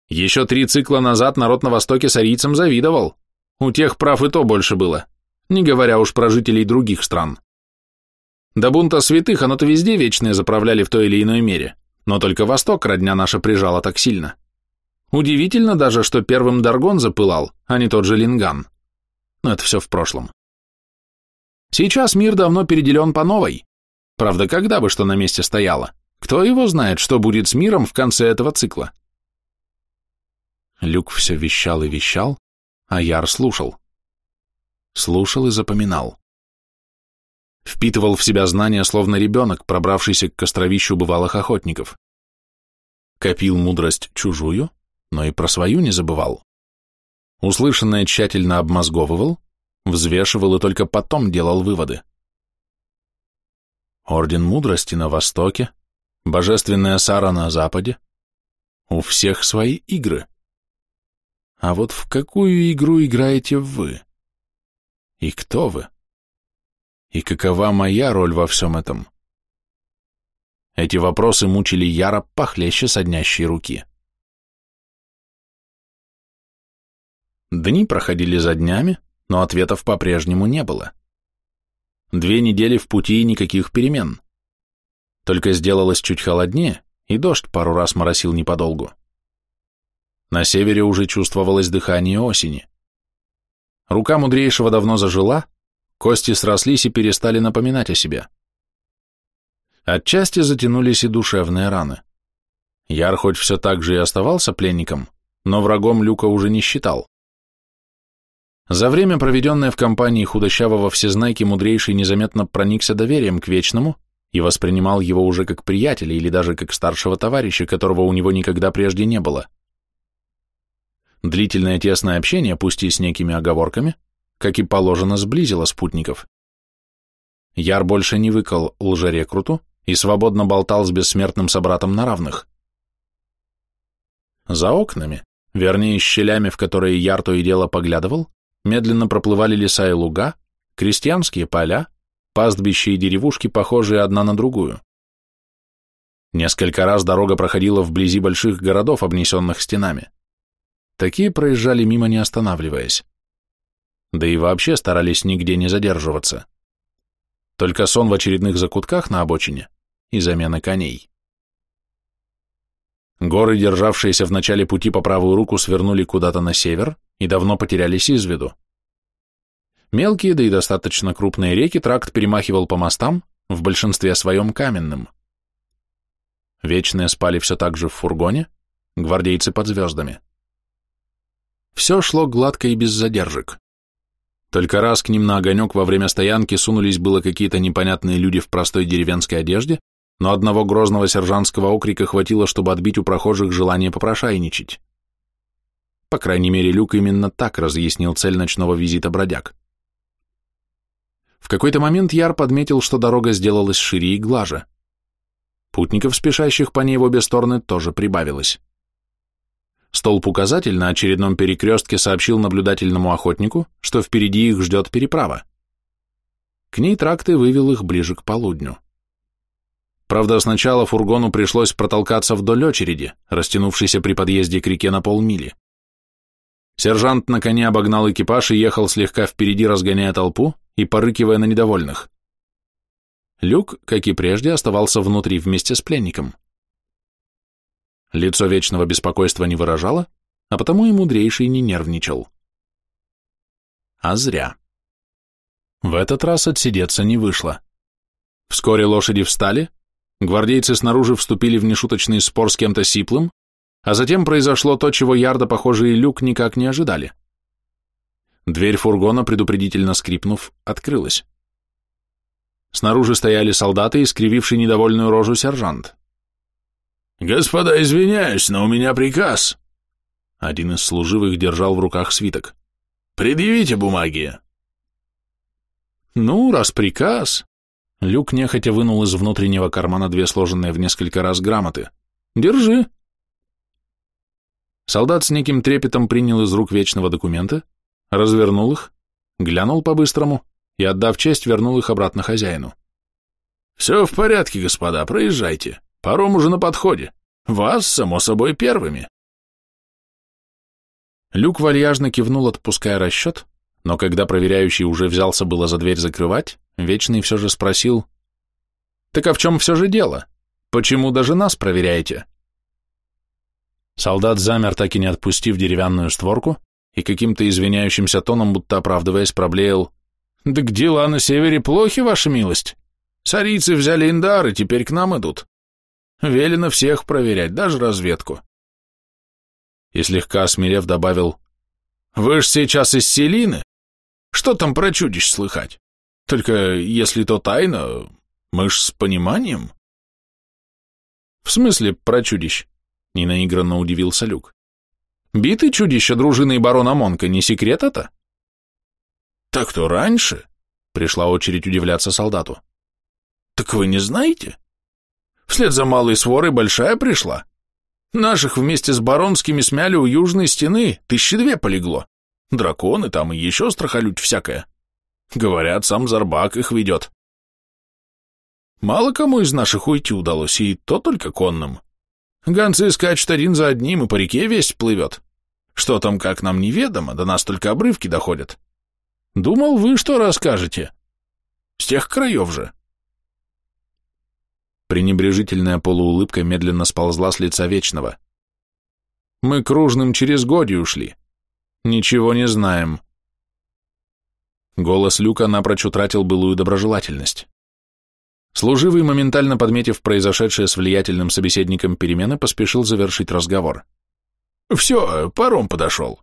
Еще три цикла назад народ на Востоке сарийцам завидовал, у тех прав и то больше было, не говоря уж про жителей других стран. До бунта святых оно-то везде вечные заправляли в той или иной мере. Но только Восток родня наша прижала так сильно. Удивительно даже, что первым Даргон запылал, а не тот же Линган. Но это все в прошлом. Сейчас мир давно переделен по новой. Правда, когда бы что на месте стояло? Кто его знает, что будет с миром в конце этого цикла? Люк все вещал и вещал, а Яр слушал. Слушал и запоминал. Впитывал в себя знания, словно ребенок, пробравшийся к костровищу бывалых охотников. Копил мудрость чужую, но и про свою не забывал. Услышанное тщательно обмозговывал, взвешивал и только потом делал выводы. Орден Мудрости на востоке, Божественная Сара на западе. У всех свои игры. А вот в какую игру играете вы? И кто вы? И какова моя роль во всем этом? Эти вопросы мучили Яра похлеще соднящей руки. Дни проходили за днями, но ответов по-прежнему не было. Две недели в пути и никаких перемен. Только сделалось чуть холоднее, и дождь пару раз моросил неподолгу. На севере уже чувствовалось дыхание осени. Рука мудрейшего давно зажила, кости срослись и перестали напоминать о себе. Отчасти затянулись и душевные раны. Яр хоть все так же и оставался пленником, но врагом Люка уже не считал. За время, проведенное в компании худощавого всезнайки, мудрейший незаметно проникся доверием к Вечному и воспринимал его уже как приятеля или даже как старшего товарища, которого у него никогда прежде не было. Длительное тесное общение, пусть и с некими оговорками, как и положено, сблизило спутников. Яр больше не выкал лжерекруту и свободно болтал с бессмертным собратом на равных. За окнами, вернее, щелями, в которые Яр то и дело поглядывал, медленно проплывали леса и луга, крестьянские поля, пастбища и деревушки, похожие одна на другую. Несколько раз дорога проходила вблизи больших городов, обнесенных стенами. Такие проезжали мимо, не останавливаясь. Да и вообще старались нигде не задерживаться. Только сон в очередных закутках на обочине и замена коней. Горы, державшиеся в начале пути по правую руку, свернули куда-то на север, и давно потерялись из виду. Мелкие, да и достаточно крупные реки тракт перемахивал по мостам, в большинстве своем каменным. Вечные спали все так же в фургоне, гвардейцы под звездами. Все шло гладко и без задержек. Только раз к ним на огонек во время стоянки сунулись было какие-то непонятные люди в простой деревенской одежде, но одного грозного сержантского окрика хватило, чтобы отбить у прохожих желание попрошайничать. По крайней мере, Люк именно так разъяснил цель ночного визита бродяг. В какой-то момент Яр подметил, что дорога сделалась шире и глаже. Путников, спешащих по ней в обе стороны, тоже прибавилось. Столб-указатель на очередном перекрестке сообщил наблюдательному охотнику, что впереди их ждет переправа. К ней тракты вывел их ближе к полудню. Правда, сначала фургону пришлось протолкаться вдоль очереди, растянувшейся при подъезде к реке на полмили. Сержант на коне обогнал экипаж и ехал слегка впереди, разгоняя толпу и порыкивая на недовольных. Люк, как и прежде, оставался внутри вместе с пленником. Лицо вечного беспокойства не выражало, а потому и мудрейший не нервничал. А зря. В этот раз отсидеться не вышло. Вскоре лошади встали, гвардейцы снаружи вступили в нешуточный спор с кем-то сиплым, а затем произошло то, чего Ярда, похоже, и Люк никак не ожидали. Дверь фургона, предупредительно скрипнув, открылась. Снаружи стояли солдаты и скрививший недовольную рожу сержант. «Господа, извиняюсь, но у меня приказ!» Один из служивых держал в руках свиток. «Предъявите бумаги!» «Ну, раз приказ...» Люк нехотя вынул из внутреннего кармана две сложенные в несколько раз грамоты. «Держи!» Солдат с неким трепетом принял из рук вечного документа, развернул их, глянул по-быстрому и, отдав честь, вернул их обратно хозяину. «Все в порядке, господа, проезжайте. Паром уже на подходе. Вас, само собой, первыми». Люк вальяжно кивнул, отпуская расчет, но когда проверяющий уже взялся было за дверь закрывать, Вечный все же спросил, «Так а в чем все же дело? Почему даже нас проверяете?» Солдат замер, так и не отпустив деревянную створку, и каким-то извиняющимся тоном, будто оправдываясь, проблеял. «Да к дела на севере плохи, ваша милость. Сарийцы взяли Индар и теперь к нам идут. Велено всех проверять, даже разведку». И слегка осмелев добавил, «Вы ж сейчас из Селины? Что там про чудищ слыхать? Только если то тайна, мы ж с пониманием». «В смысле про чудищ?» — ненаигранно удивился Люк. «Биты чудища дружины барона Монка, не секрет это?» «Так-то раньше», — пришла очередь удивляться солдату. Так вы не знаете? Вслед за малой сворой большая пришла. Наших вместе с Баронскими смяли у южной стены, тысячи две полегло. Драконы там и еще страхолюдь всякая. Говорят, сам Зарбак их ведет. Мало кому из наших уйти удалось, и то только конным. Гонцы скачут один за одним, и по реке весь плывет. Что там, как нам неведомо, до нас только обрывки доходят. Думал, вы что расскажете? С тех краев же. Пренебрежительная полуулыбка медленно сползла с лица Вечного. Мы кружным через годи ушли. Ничего не знаем. Голос Люка напрочь утратил былую доброжелательность. Служивый, моментально подметив произошедшее с влиятельным собеседником перемены, поспешил завершить разговор. «Все, паром подошел.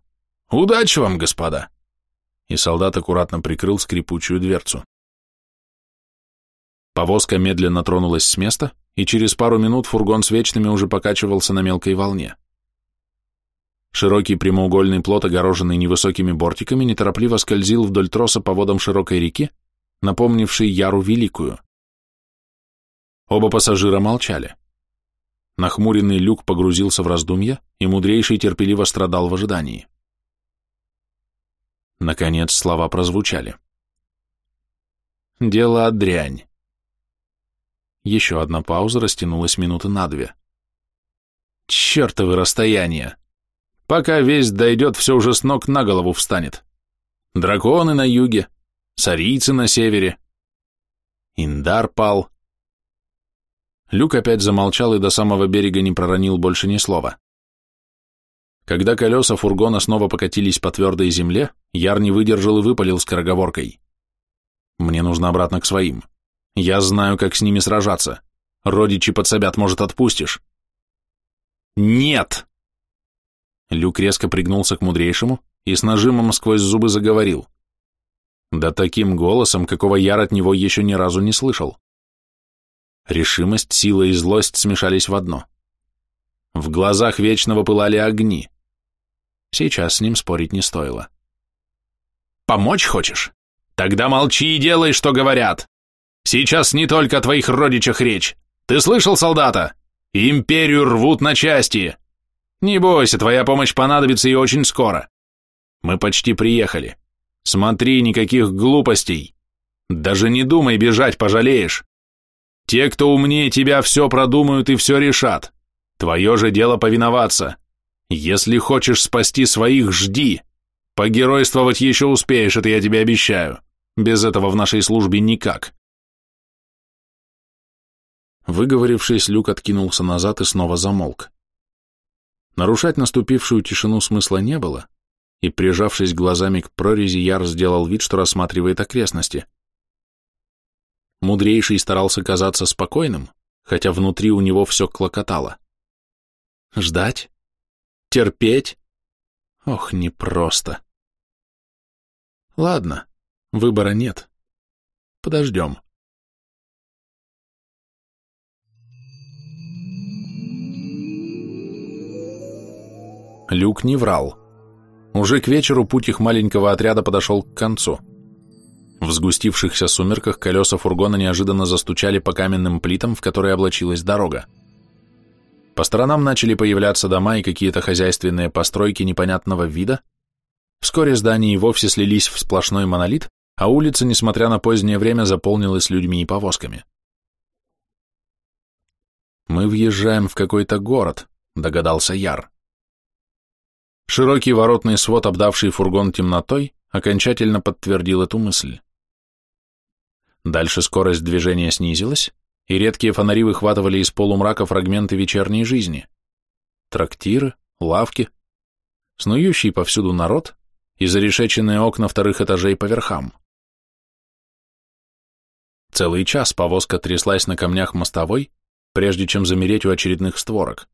Удачи вам, господа!» И солдат аккуратно прикрыл скрипучую дверцу. Повозка медленно тронулась с места, и через пару минут фургон с вечными уже покачивался на мелкой волне. Широкий прямоугольный плот, огороженный невысокими бортиками, неторопливо скользил вдоль троса по водам широкой реки, напомнившей Яру Великую. Оба пассажира молчали. Нахмуренный люк погрузился в раздумья, и мудрейший терпеливо страдал в ожидании. Наконец слова прозвучали. «Дело дрянь». Еще одна пауза растянулась минуты на две. «Чертовы расстояния! Пока весь дойдет, все уже с ног на голову встанет. Драконы на юге, сарийцы на севере. Индар пал, Люк опять замолчал и до самого берега не проронил больше ни слова. Когда колеса фургона снова покатились по твердой земле, Яр не выдержал и выпалил скороговоркой. «Мне нужно обратно к своим. Я знаю, как с ними сражаться. Родичи подсобят, может, отпустишь?» «Нет!» Люк резко пригнулся к мудрейшему и с нажимом сквозь зубы заговорил. Да таким голосом, какого Яр от него еще ни разу не слышал. Решимость, сила и злость смешались в одно. В глазах Вечного пылали огни. Сейчас с ним спорить не стоило. «Помочь хочешь? Тогда молчи и делай, что говорят. Сейчас не только о твоих родичах речь. Ты слышал, солдата? Империю рвут на части. Не бойся, твоя помощь понадобится и очень скоро. Мы почти приехали. Смотри, никаких глупостей. Даже не думай бежать, пожалеешь. Те, кто умнее тебя, все продумают и все решат. Твое же дело повиноваться. Если хочешь спасти своих, жди. Погеройствовать еще успеешь, это я тебе обещаю. Без этого в нашей службе никак. Выговорившись, Люк откинулся назад и снова замолк. Нарушать наступившую тишину смысла не было, и, прижавшись глазами к прорези, Яр сделал вид, что рассматривает окрестности. Мудрейший старался казаться спокойным, хотя внутри у него все клокотало. Ждать? Терпеть? Ох, непросто. Ладно, выбора нет. Подождем. Люк не врал. Уже к вечеру путь их маленького отряда подошел к концу. В сгустившихся сумерках колеса фургона неожиданно застучали по каменным плитам, в которые облачилась дорога. По сторонам начали появляться дома и какие-то хозяйственные постройки непонятного вида. Вскоре здания и вовсе слились в сплошной монолит, а улица, несмотря на позднее время, заполнилась людьми и повозками. «Мы въезжаем в какой-то город», — догадался Яр. Широкий воротный свод, обдавший фургон темнотой, окончательно подтвердил эту мысль. Дальше скорость движения снизилась, и редкие фонари выхватывали из полумрака фрагменты вечерней жизни. Трактиры, лавки, снующий повсюду народ и зарешеченные окна вторых этажей по верхам. Целый час повозка тряслась на камнях мостовой, прежде чем замереть у очередных створок.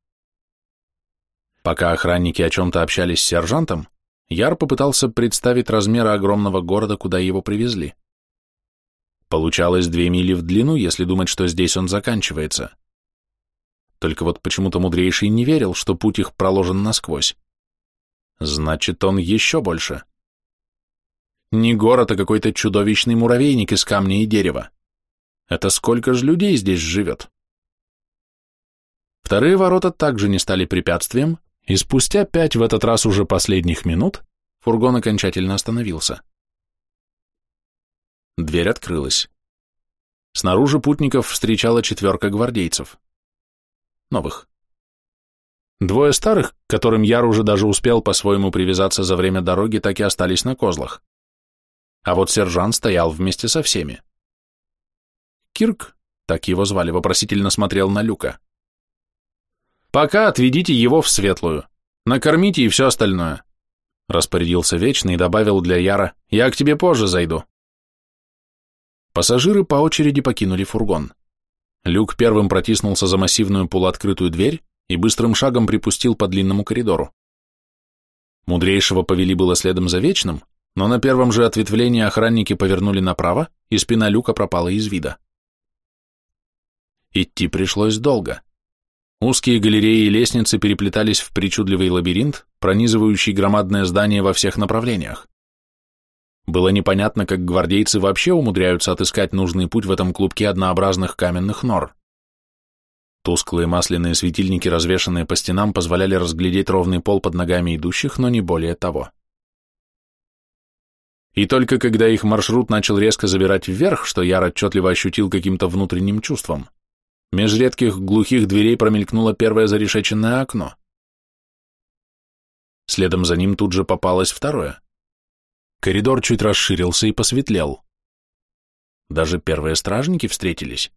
Пока охранники о чем-то общались с сержантом, Яр попытался представить размеры огромного города, куда его привезли. Получалось две мили в длину, если думать, что здесь он заканчивается. Только вот почему-то мудрейший не верил, что путь их проложен насквозь. Значит, он еще больше. Не город, а какой-то чудовищный муравейник из камня и дерева. Это сколько же людей здесь живет? Вторые ворота также не стали препятствием, и спустя пять в этот раз уже последних минут фургон окончательно остановился. Дверь открылась. Снаружи путников встречала четверка гвардейцев. Новых. Двое старых, к которым Яр уже даже успел по-своему привязаться за время дороги, так и остались на козлах. А вот сержант стоял вместе со всеми. Кирк, так его звали, вопросительно смотрел на Люка. «Пока отведите его в светлую. Накормите и все остальное», — распорядился Вечный и добавил для Яра, «Я к тебе позже зайду». Пассажиры по очереди покинули фургон. Люк первым протиснулся за массивную полуоткрытую дверь и быстрым шагом припустил по длинному коридору. Мудрейшего повели было следом за Вечным, но на первом же ответвлении охранники повернули направо, и спина Люка пропала из вида. Идти пришлось долго. Узкие галереи и лестницы переплетались в причудливый лабиринт, пронизывающий громадное здание во всех направлениях. Было непонятно, как гвардейцы вообще умудряются отыскать нужный путь в этом клубке однообразных каменных нор. Тусклые масляные светильники, развешанные по стенам, позволяли разглядеть ровный пол под ногами идущих, но не более того. И только когда их маршрут начал резко забирать вверх, что Яр отчетливо ощутил каким-то внутренним чувством, меж редких глухих дверей промелькнуло первое зарешеченное окно. Следом за ним тут же попалось второе. Коридор чуть расширился и посветлел. Даже первые стражники встретились.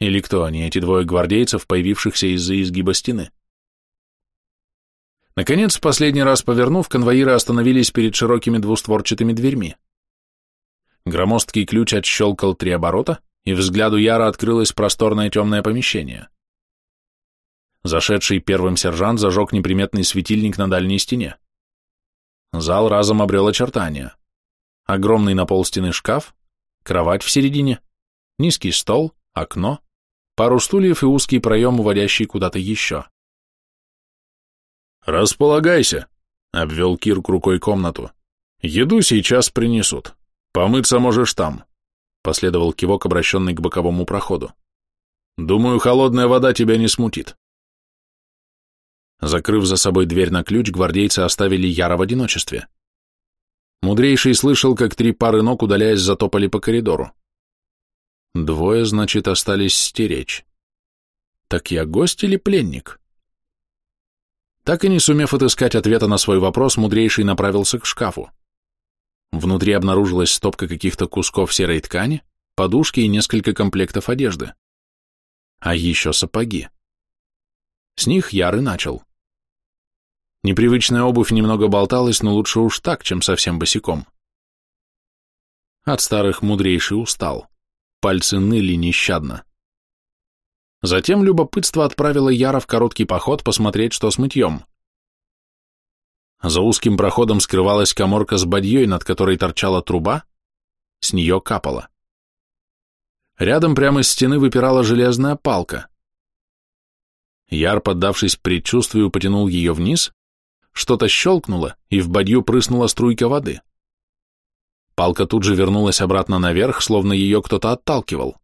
Или кто они, эти двое гвардейцев, появившихся из-за изгиба стены? Наконец, в последний раз повернув, конвоиры остановились перед широкими двустворчатыми дверьми. Громоздкий ключ отщелкал три оборота, и взгляду Яра открылось просторное темное помещение. Зашедший первым сержант зажег неприметный светильник на дальней стене. Зал разом обрел очертания. Огромный на пол стены шкаф, кровать в середине, низкий стол, окно, пару стульев и узкий проем, уводящий куда-то еще. «Располагайся», — обвел Кирк рукой комнату. «Еду сейчас принесут. Помыться можешь там», — последовал кивок, обращенный к боковому проходу. «Думаю, холодная вода тебя не смутит». Закрыв за собой дверь на ключ, гвардейцы оставили Яра в одиночестве. Мудрейший слышал, как три пары ног, удаляясь, затопали по коридору. Двое, значит, остались стеречь. Так я гость или пленник? Так и не сумев отыскать ответа на свой вопрос, Мудрейший направился к шкафу. Внутри обнаружилась стопка каких-то кусков серой ткани, подушки и несколько комплектов одежды. А еще сапоги. С них Яр и начал. Непривычная обувь немного болталась, но лучше уж так, чем совсем босиком. От старых мудрейший устал. Пальцы ныли нещадно. Затем любопытство отправило Яра в короткий поход посмотреть, что с мытьем. За узким проходом скрывалась коморка с бадьей, над которой торчала труба, с нее капало. Рядом прямо из стены выпирала железная палка. Яр, поддавшись предчувствию, потянул ее вниз, что-то щелкнуло, и в бадью прыснула струйка воды. Палка тут же вернулась обратно наверх, словно ее кто-то отталкивал.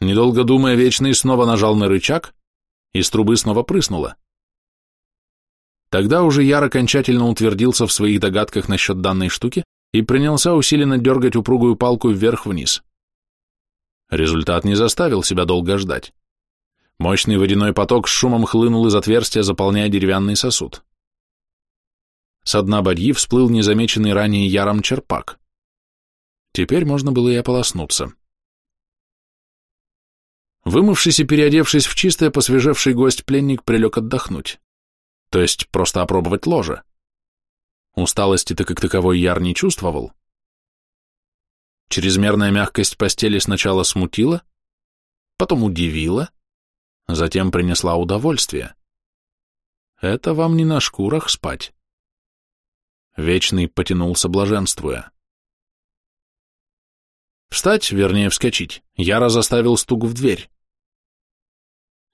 Недолго думая, Вечный снова нажал на рычаг, и с трубы снова прыснула. Тогда уже Яр окончательно утвердился в своих догадках насчет данной штуки и принялся усиленно дергать упругую палку вверх-вниз. Результат не заставил себя долго ждать. Мощный водяной поток с шумом хлынул из отверстия, заполняя деревянный сосуд. С дна бадьи всплыл незамеченный ранее яром черпак. Теперь можно было и ополоснуться. Вымывшись и переодевшись в чистое, посвежевший гость-пленник прилег отдохнуть. То есть просто опробовать ложе. Усталости-то как таковой Яр не чувствовал. Чрезмерная мягкость постели сначала смутила, потом удивила, затем принесла удовольствие. Это вам не на шкурах спать. Вечный потянулся блаженствуя. Встать, вернее вскочить, Яра заставил стук в дверь.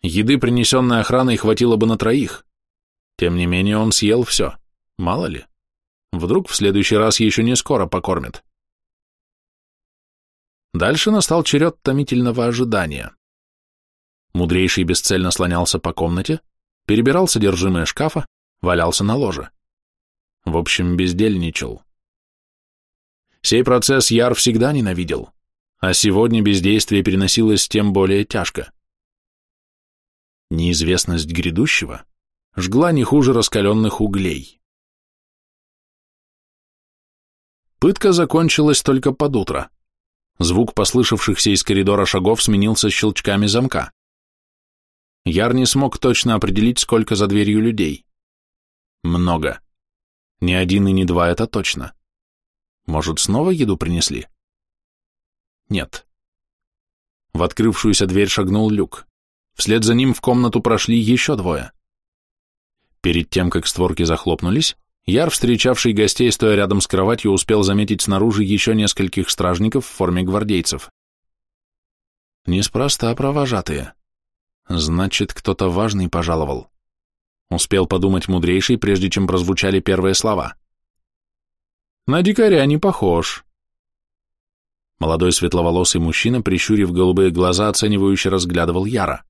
Еды, принесенной охраной, хватило бы на троих. Тем не менее он съел все, мало ли. Вдруг в следующий раз еще не скоро покормят. Дальше настал черед томительного ожидания. Мудрейший бесцельно слонялся по комнате, перебирал содержимое шкафа, валялся на ложе. В общем, бездельничал. Сей процесс Яр всегда ненавидел, а сегодня бездействие переносилось тем более тяжко. Неизвестность грядущего жгла не хуже раскаленных углей. Пытка закончилась только под утро. Звук послышавшихся из коридора шагов сменился щелчками замка. Яр не смог точно определить, сколько за дверью людей. Много. Ни один и ни два, это точно. Может, снова еду принесли? Нет. В открывшуюся дверь шагнул люк. Вслед за ним в комнату прошли еще двое. Перед тем, как створки захлопнулись, Яр, встречавший гостей, стоя рядом с кроватью, успел заметить снаружи еще нескольких стражников в форме гвардейцев. Неспроста провожатые. Значит, кто-то важный пожаловал. Успел подумать мудрейший, прежде чем прозвучали первые слова. На дикаря не похож. Молодой светловолосый мужчина, прищурив голубые глаза, оценивающе разглядывал Яра.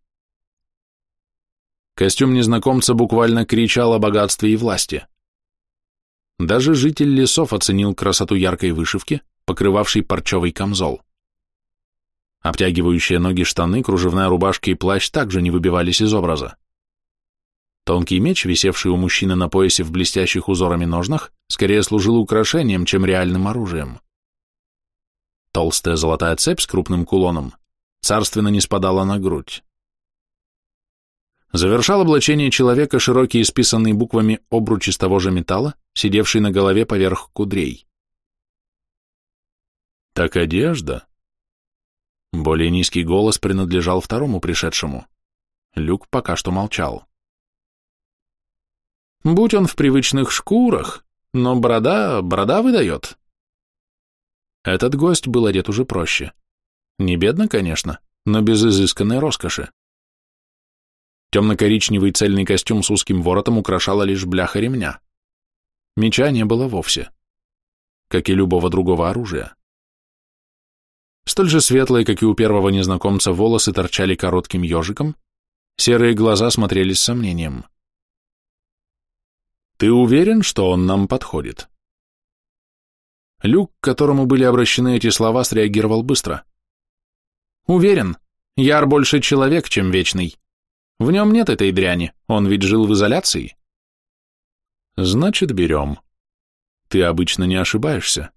Костюм незнакомца буквально кричал о богатстве и власти. Даже житель лесов оценил красоту яркой вышивки, покрывавшей парчевый камзол. Обтягивающие ноги штаны, кружевная рубашка и плащ также не выбивались из образа. Тонкий меч, висевший у мужчины на поясе в блестящих узорами ножнах, скорее служил украшением, чем реальным оружием. Толстая золотая цепь с крупным кулоном царственно не спадала на грудь. Завершал облачение человека широкий исписанный буквами обруч из того же металла, сидевший на голове поверх кудрей. «Так одежда?» Более низкий голос принадлежал второму пришедшему. Люк пока что молчал. «Будь он в привычных шкурах, но борода, борода выдает». Этот гость был одет уже проще. Не бедно, конечно, но без изысканной роскоши. Темно-коричневый цельный костюм с узким воротом украшала лишь бляха ремня. Меча не было вовсе, как и любого другого оружия. Столь же светлые, как и у первого незнакомца, волосы торчали коротким ежиком, серые глаза смотрелись с сомнением. «Ты уверен, что он нам подходит?» Люк, к которому были обращены эти слова, среагировал быстро. «Уверен. Яр больше человек, чем вечный. В нем нет этой дряни, он ведь жил в изоляции». «Значит, берем. Ты обычно не ошибаешься».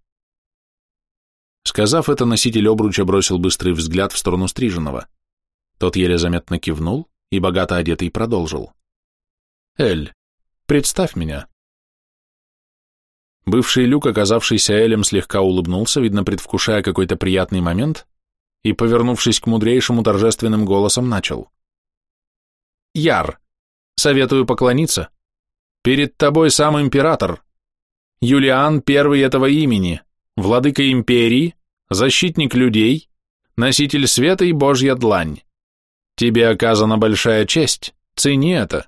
Сказав это, носитель обруча бросил быстрый взгляд в сторону стриженного. Тот еле заметно кивнул и богато одетый продолжил. «Эль, представь меня». Бывший Люк, оказавшийся Элем, слегка улыбнулся, видно, предвкушая какой-то приятный момент, и, повернувшись к мудрейшему торжественным голосом, начал. «Яр, советую поклониться. Перед тобой сам император. Юлиан первый этого имени, владыка империи, защитник людей, носитель света и божья длань. Тебе оказана большая честь, цени это.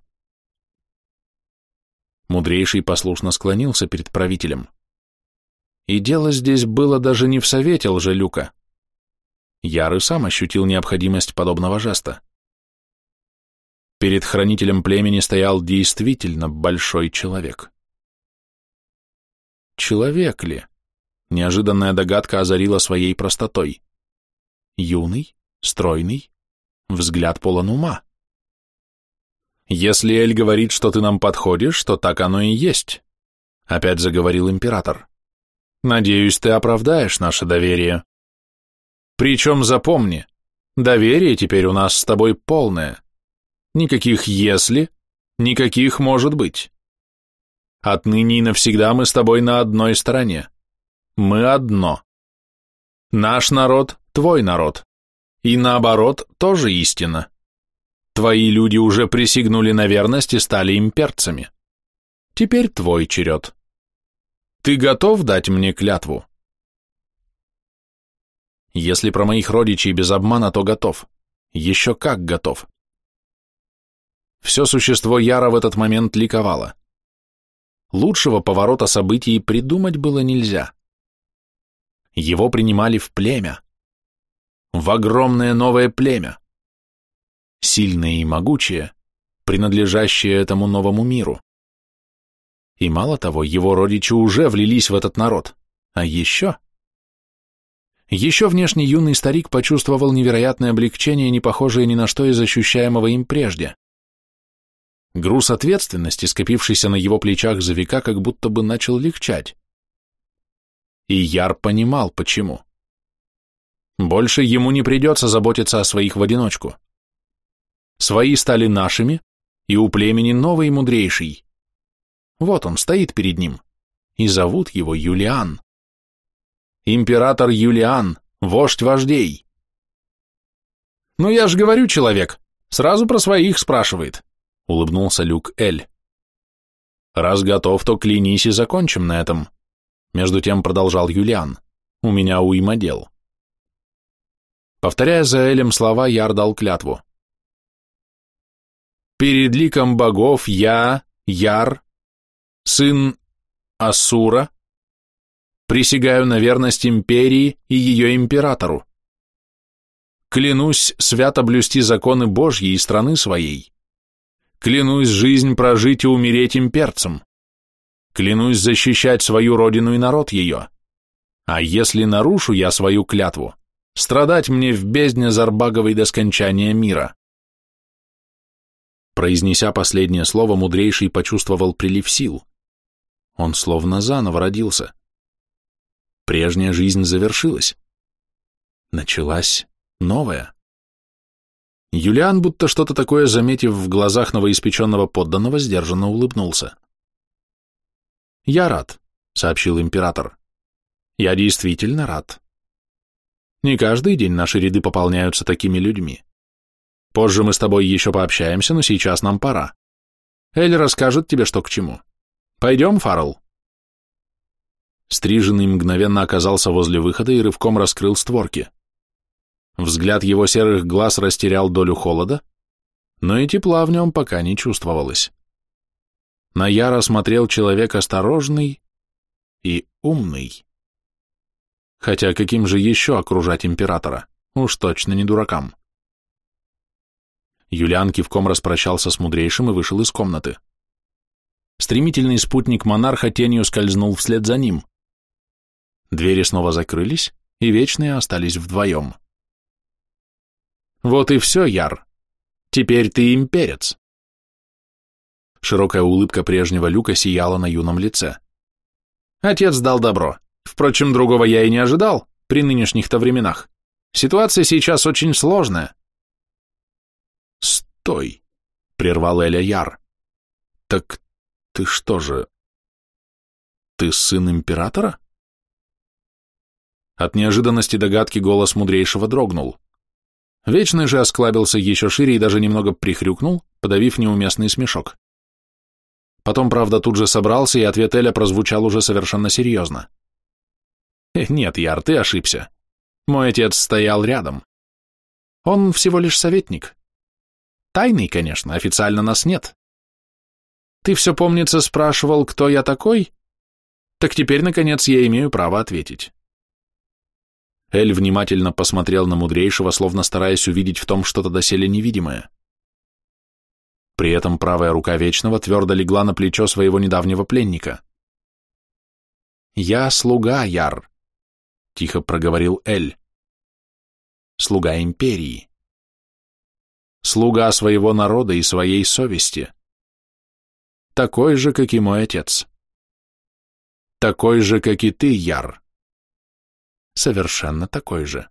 Мудрейший послушно склонился перед правителем. И дело здесь было даже не в совете лжелюка. Яры сам ощутил необходимость подобного жеста. Перед хранителем племени стоял действительно большой человек. Человек ли? Неожиданная догадка озарила своей простотой. Юный, стройный, взгляд полон ума. «Если Эль говорит, что ты нам подходишь, то так оно и есть», — опять заговорил император. «Надеюсь, ты оправдаешь наше доверие. Причем запомни, доверие теперь у нас с тобой полное. Никаких «если», никаких «может быть». Отныне и навсегда мы с тобой на одной стороне. Мы одно. Наш народ – твой народ. И наоборот, тоже истина. Твои люди уже присягнули на верность и стали имперцами. Теперь твой черед. Ты готов дать мне клятву? Если про моих родичей без обмана, то готов. Еще как готов. Все существо Яра в этот момент ликовало. Лучшего поворота событий придумать было нельзя. Его принимали в племя, в огромное новое племя, сильное и могучее, принадлежащее этому новому миру. И мало того, его родичи уже влились в этот народ, а еще... Еще внешне юный старик почувствовал невероятное облегчение, не похожее ни на что из ощущаемого им прежде. Груз ответственности, скопившийся на его плечах за века, как будто бы начал легчать. И Яр понимал, почему. Больше ему не придется заботиться о своих в одиночку. Свои стали нашими, и у племени новый мудрейший. Вот он стоит перед ним, и зовут его Юлиан. Император Юлиан, вождь вождей. «Ну я же говорю, человек, сразу про своих спрашивает», — улыбнулся Люк Эль. «Раз готов, то клянись и закончим на этом», — между тем продолжал Юлиан. «У меня уйма дел». Повторяя за Элем слова, Яр дал клятву. «Перед ликом богов я, Яр, сын Асура, присягаю на верность империи и ее императору. Клянусь свято блюсти законы Божьи и страны своей. Клянусь жизнь прожить и умереть имперцем. Клянусь защищать свою родину и народ ее. А если нарушу я свою клятву, Страдать мне в бездне Зарбаговой до скончания мира. Произнеся последнее слово, мудрейший почувствовал прилив сил. Он словно заново родился. Прежняя жизнь завершилась. Началась новая. Юлиан, будто что-то такое заметив в глазах новоиспеченного подданного, сдержанно улыбнулся. «Я рад», — сообщил император. «Я действительно рад. Не каждый день наши ряды пополняются такими людьми. Позже мы с тобой еще пообщаемся, но сейчас нам пора. Эль расскажет тебе, что к чему. Пойдем, Фаррелл?» Стриженный мгновенно оказался возле выхода и рывком раскрыл створки. Взгляд его серых глаз растерял долю холода, но и тепла в нем пока не чувствовалось. На Яра смотрел человек осторожный и умный. Хотя каким же еще окружать императора? Уж точно не дуракам. Юлиан кивком распрощался с мудрейшим и вышел из комнаты. Стремительный спутник монарха тенью скользнул вслед за ним. Двери снова закрылись, и вечные остались вдвоем. «Вот и все, Яр. Теперь ты имперец». Широкая улыбка прежнего люка сияла на юном лице. Отец дал добро. Впрочем, другого я и не ожидал при нынешних-то временах. Ситуация сейчас очень сложная. Стой, прервал Эля Яр. Так ты что же? Ты сын императора? От неожиданности догадки голос мудрейшего дрогнул. Вечный же осклабился еще шире и даже немного прихрюкнул, подавив неуместный смешок. Потом, правда, тут же собрался, и ответ Эля прозвучал уже совершенно серьезно. Нет, Яр, ты ошибся. Мой отец стоял рядом. Он всего лишь советник. Тайный, конечно, официально нас нет. Ты все, помнится, спрашивал, кто я такой? Так теперь, наконец, я имею право ответить. Эль внимательно посмотрел на мудрейшего, словно стараясь увидеть в том что-то доселе невидимое. При этом правая рука Вечного твердо легла на плечо своего недавнего пленника. «Я слуга, Яр тихо проговорил Эль. Слуга империи. Слуга своего народа и своей совести. Такой же, как и мой отец. Такой же, как и ты, Яр. Совершенно такой же.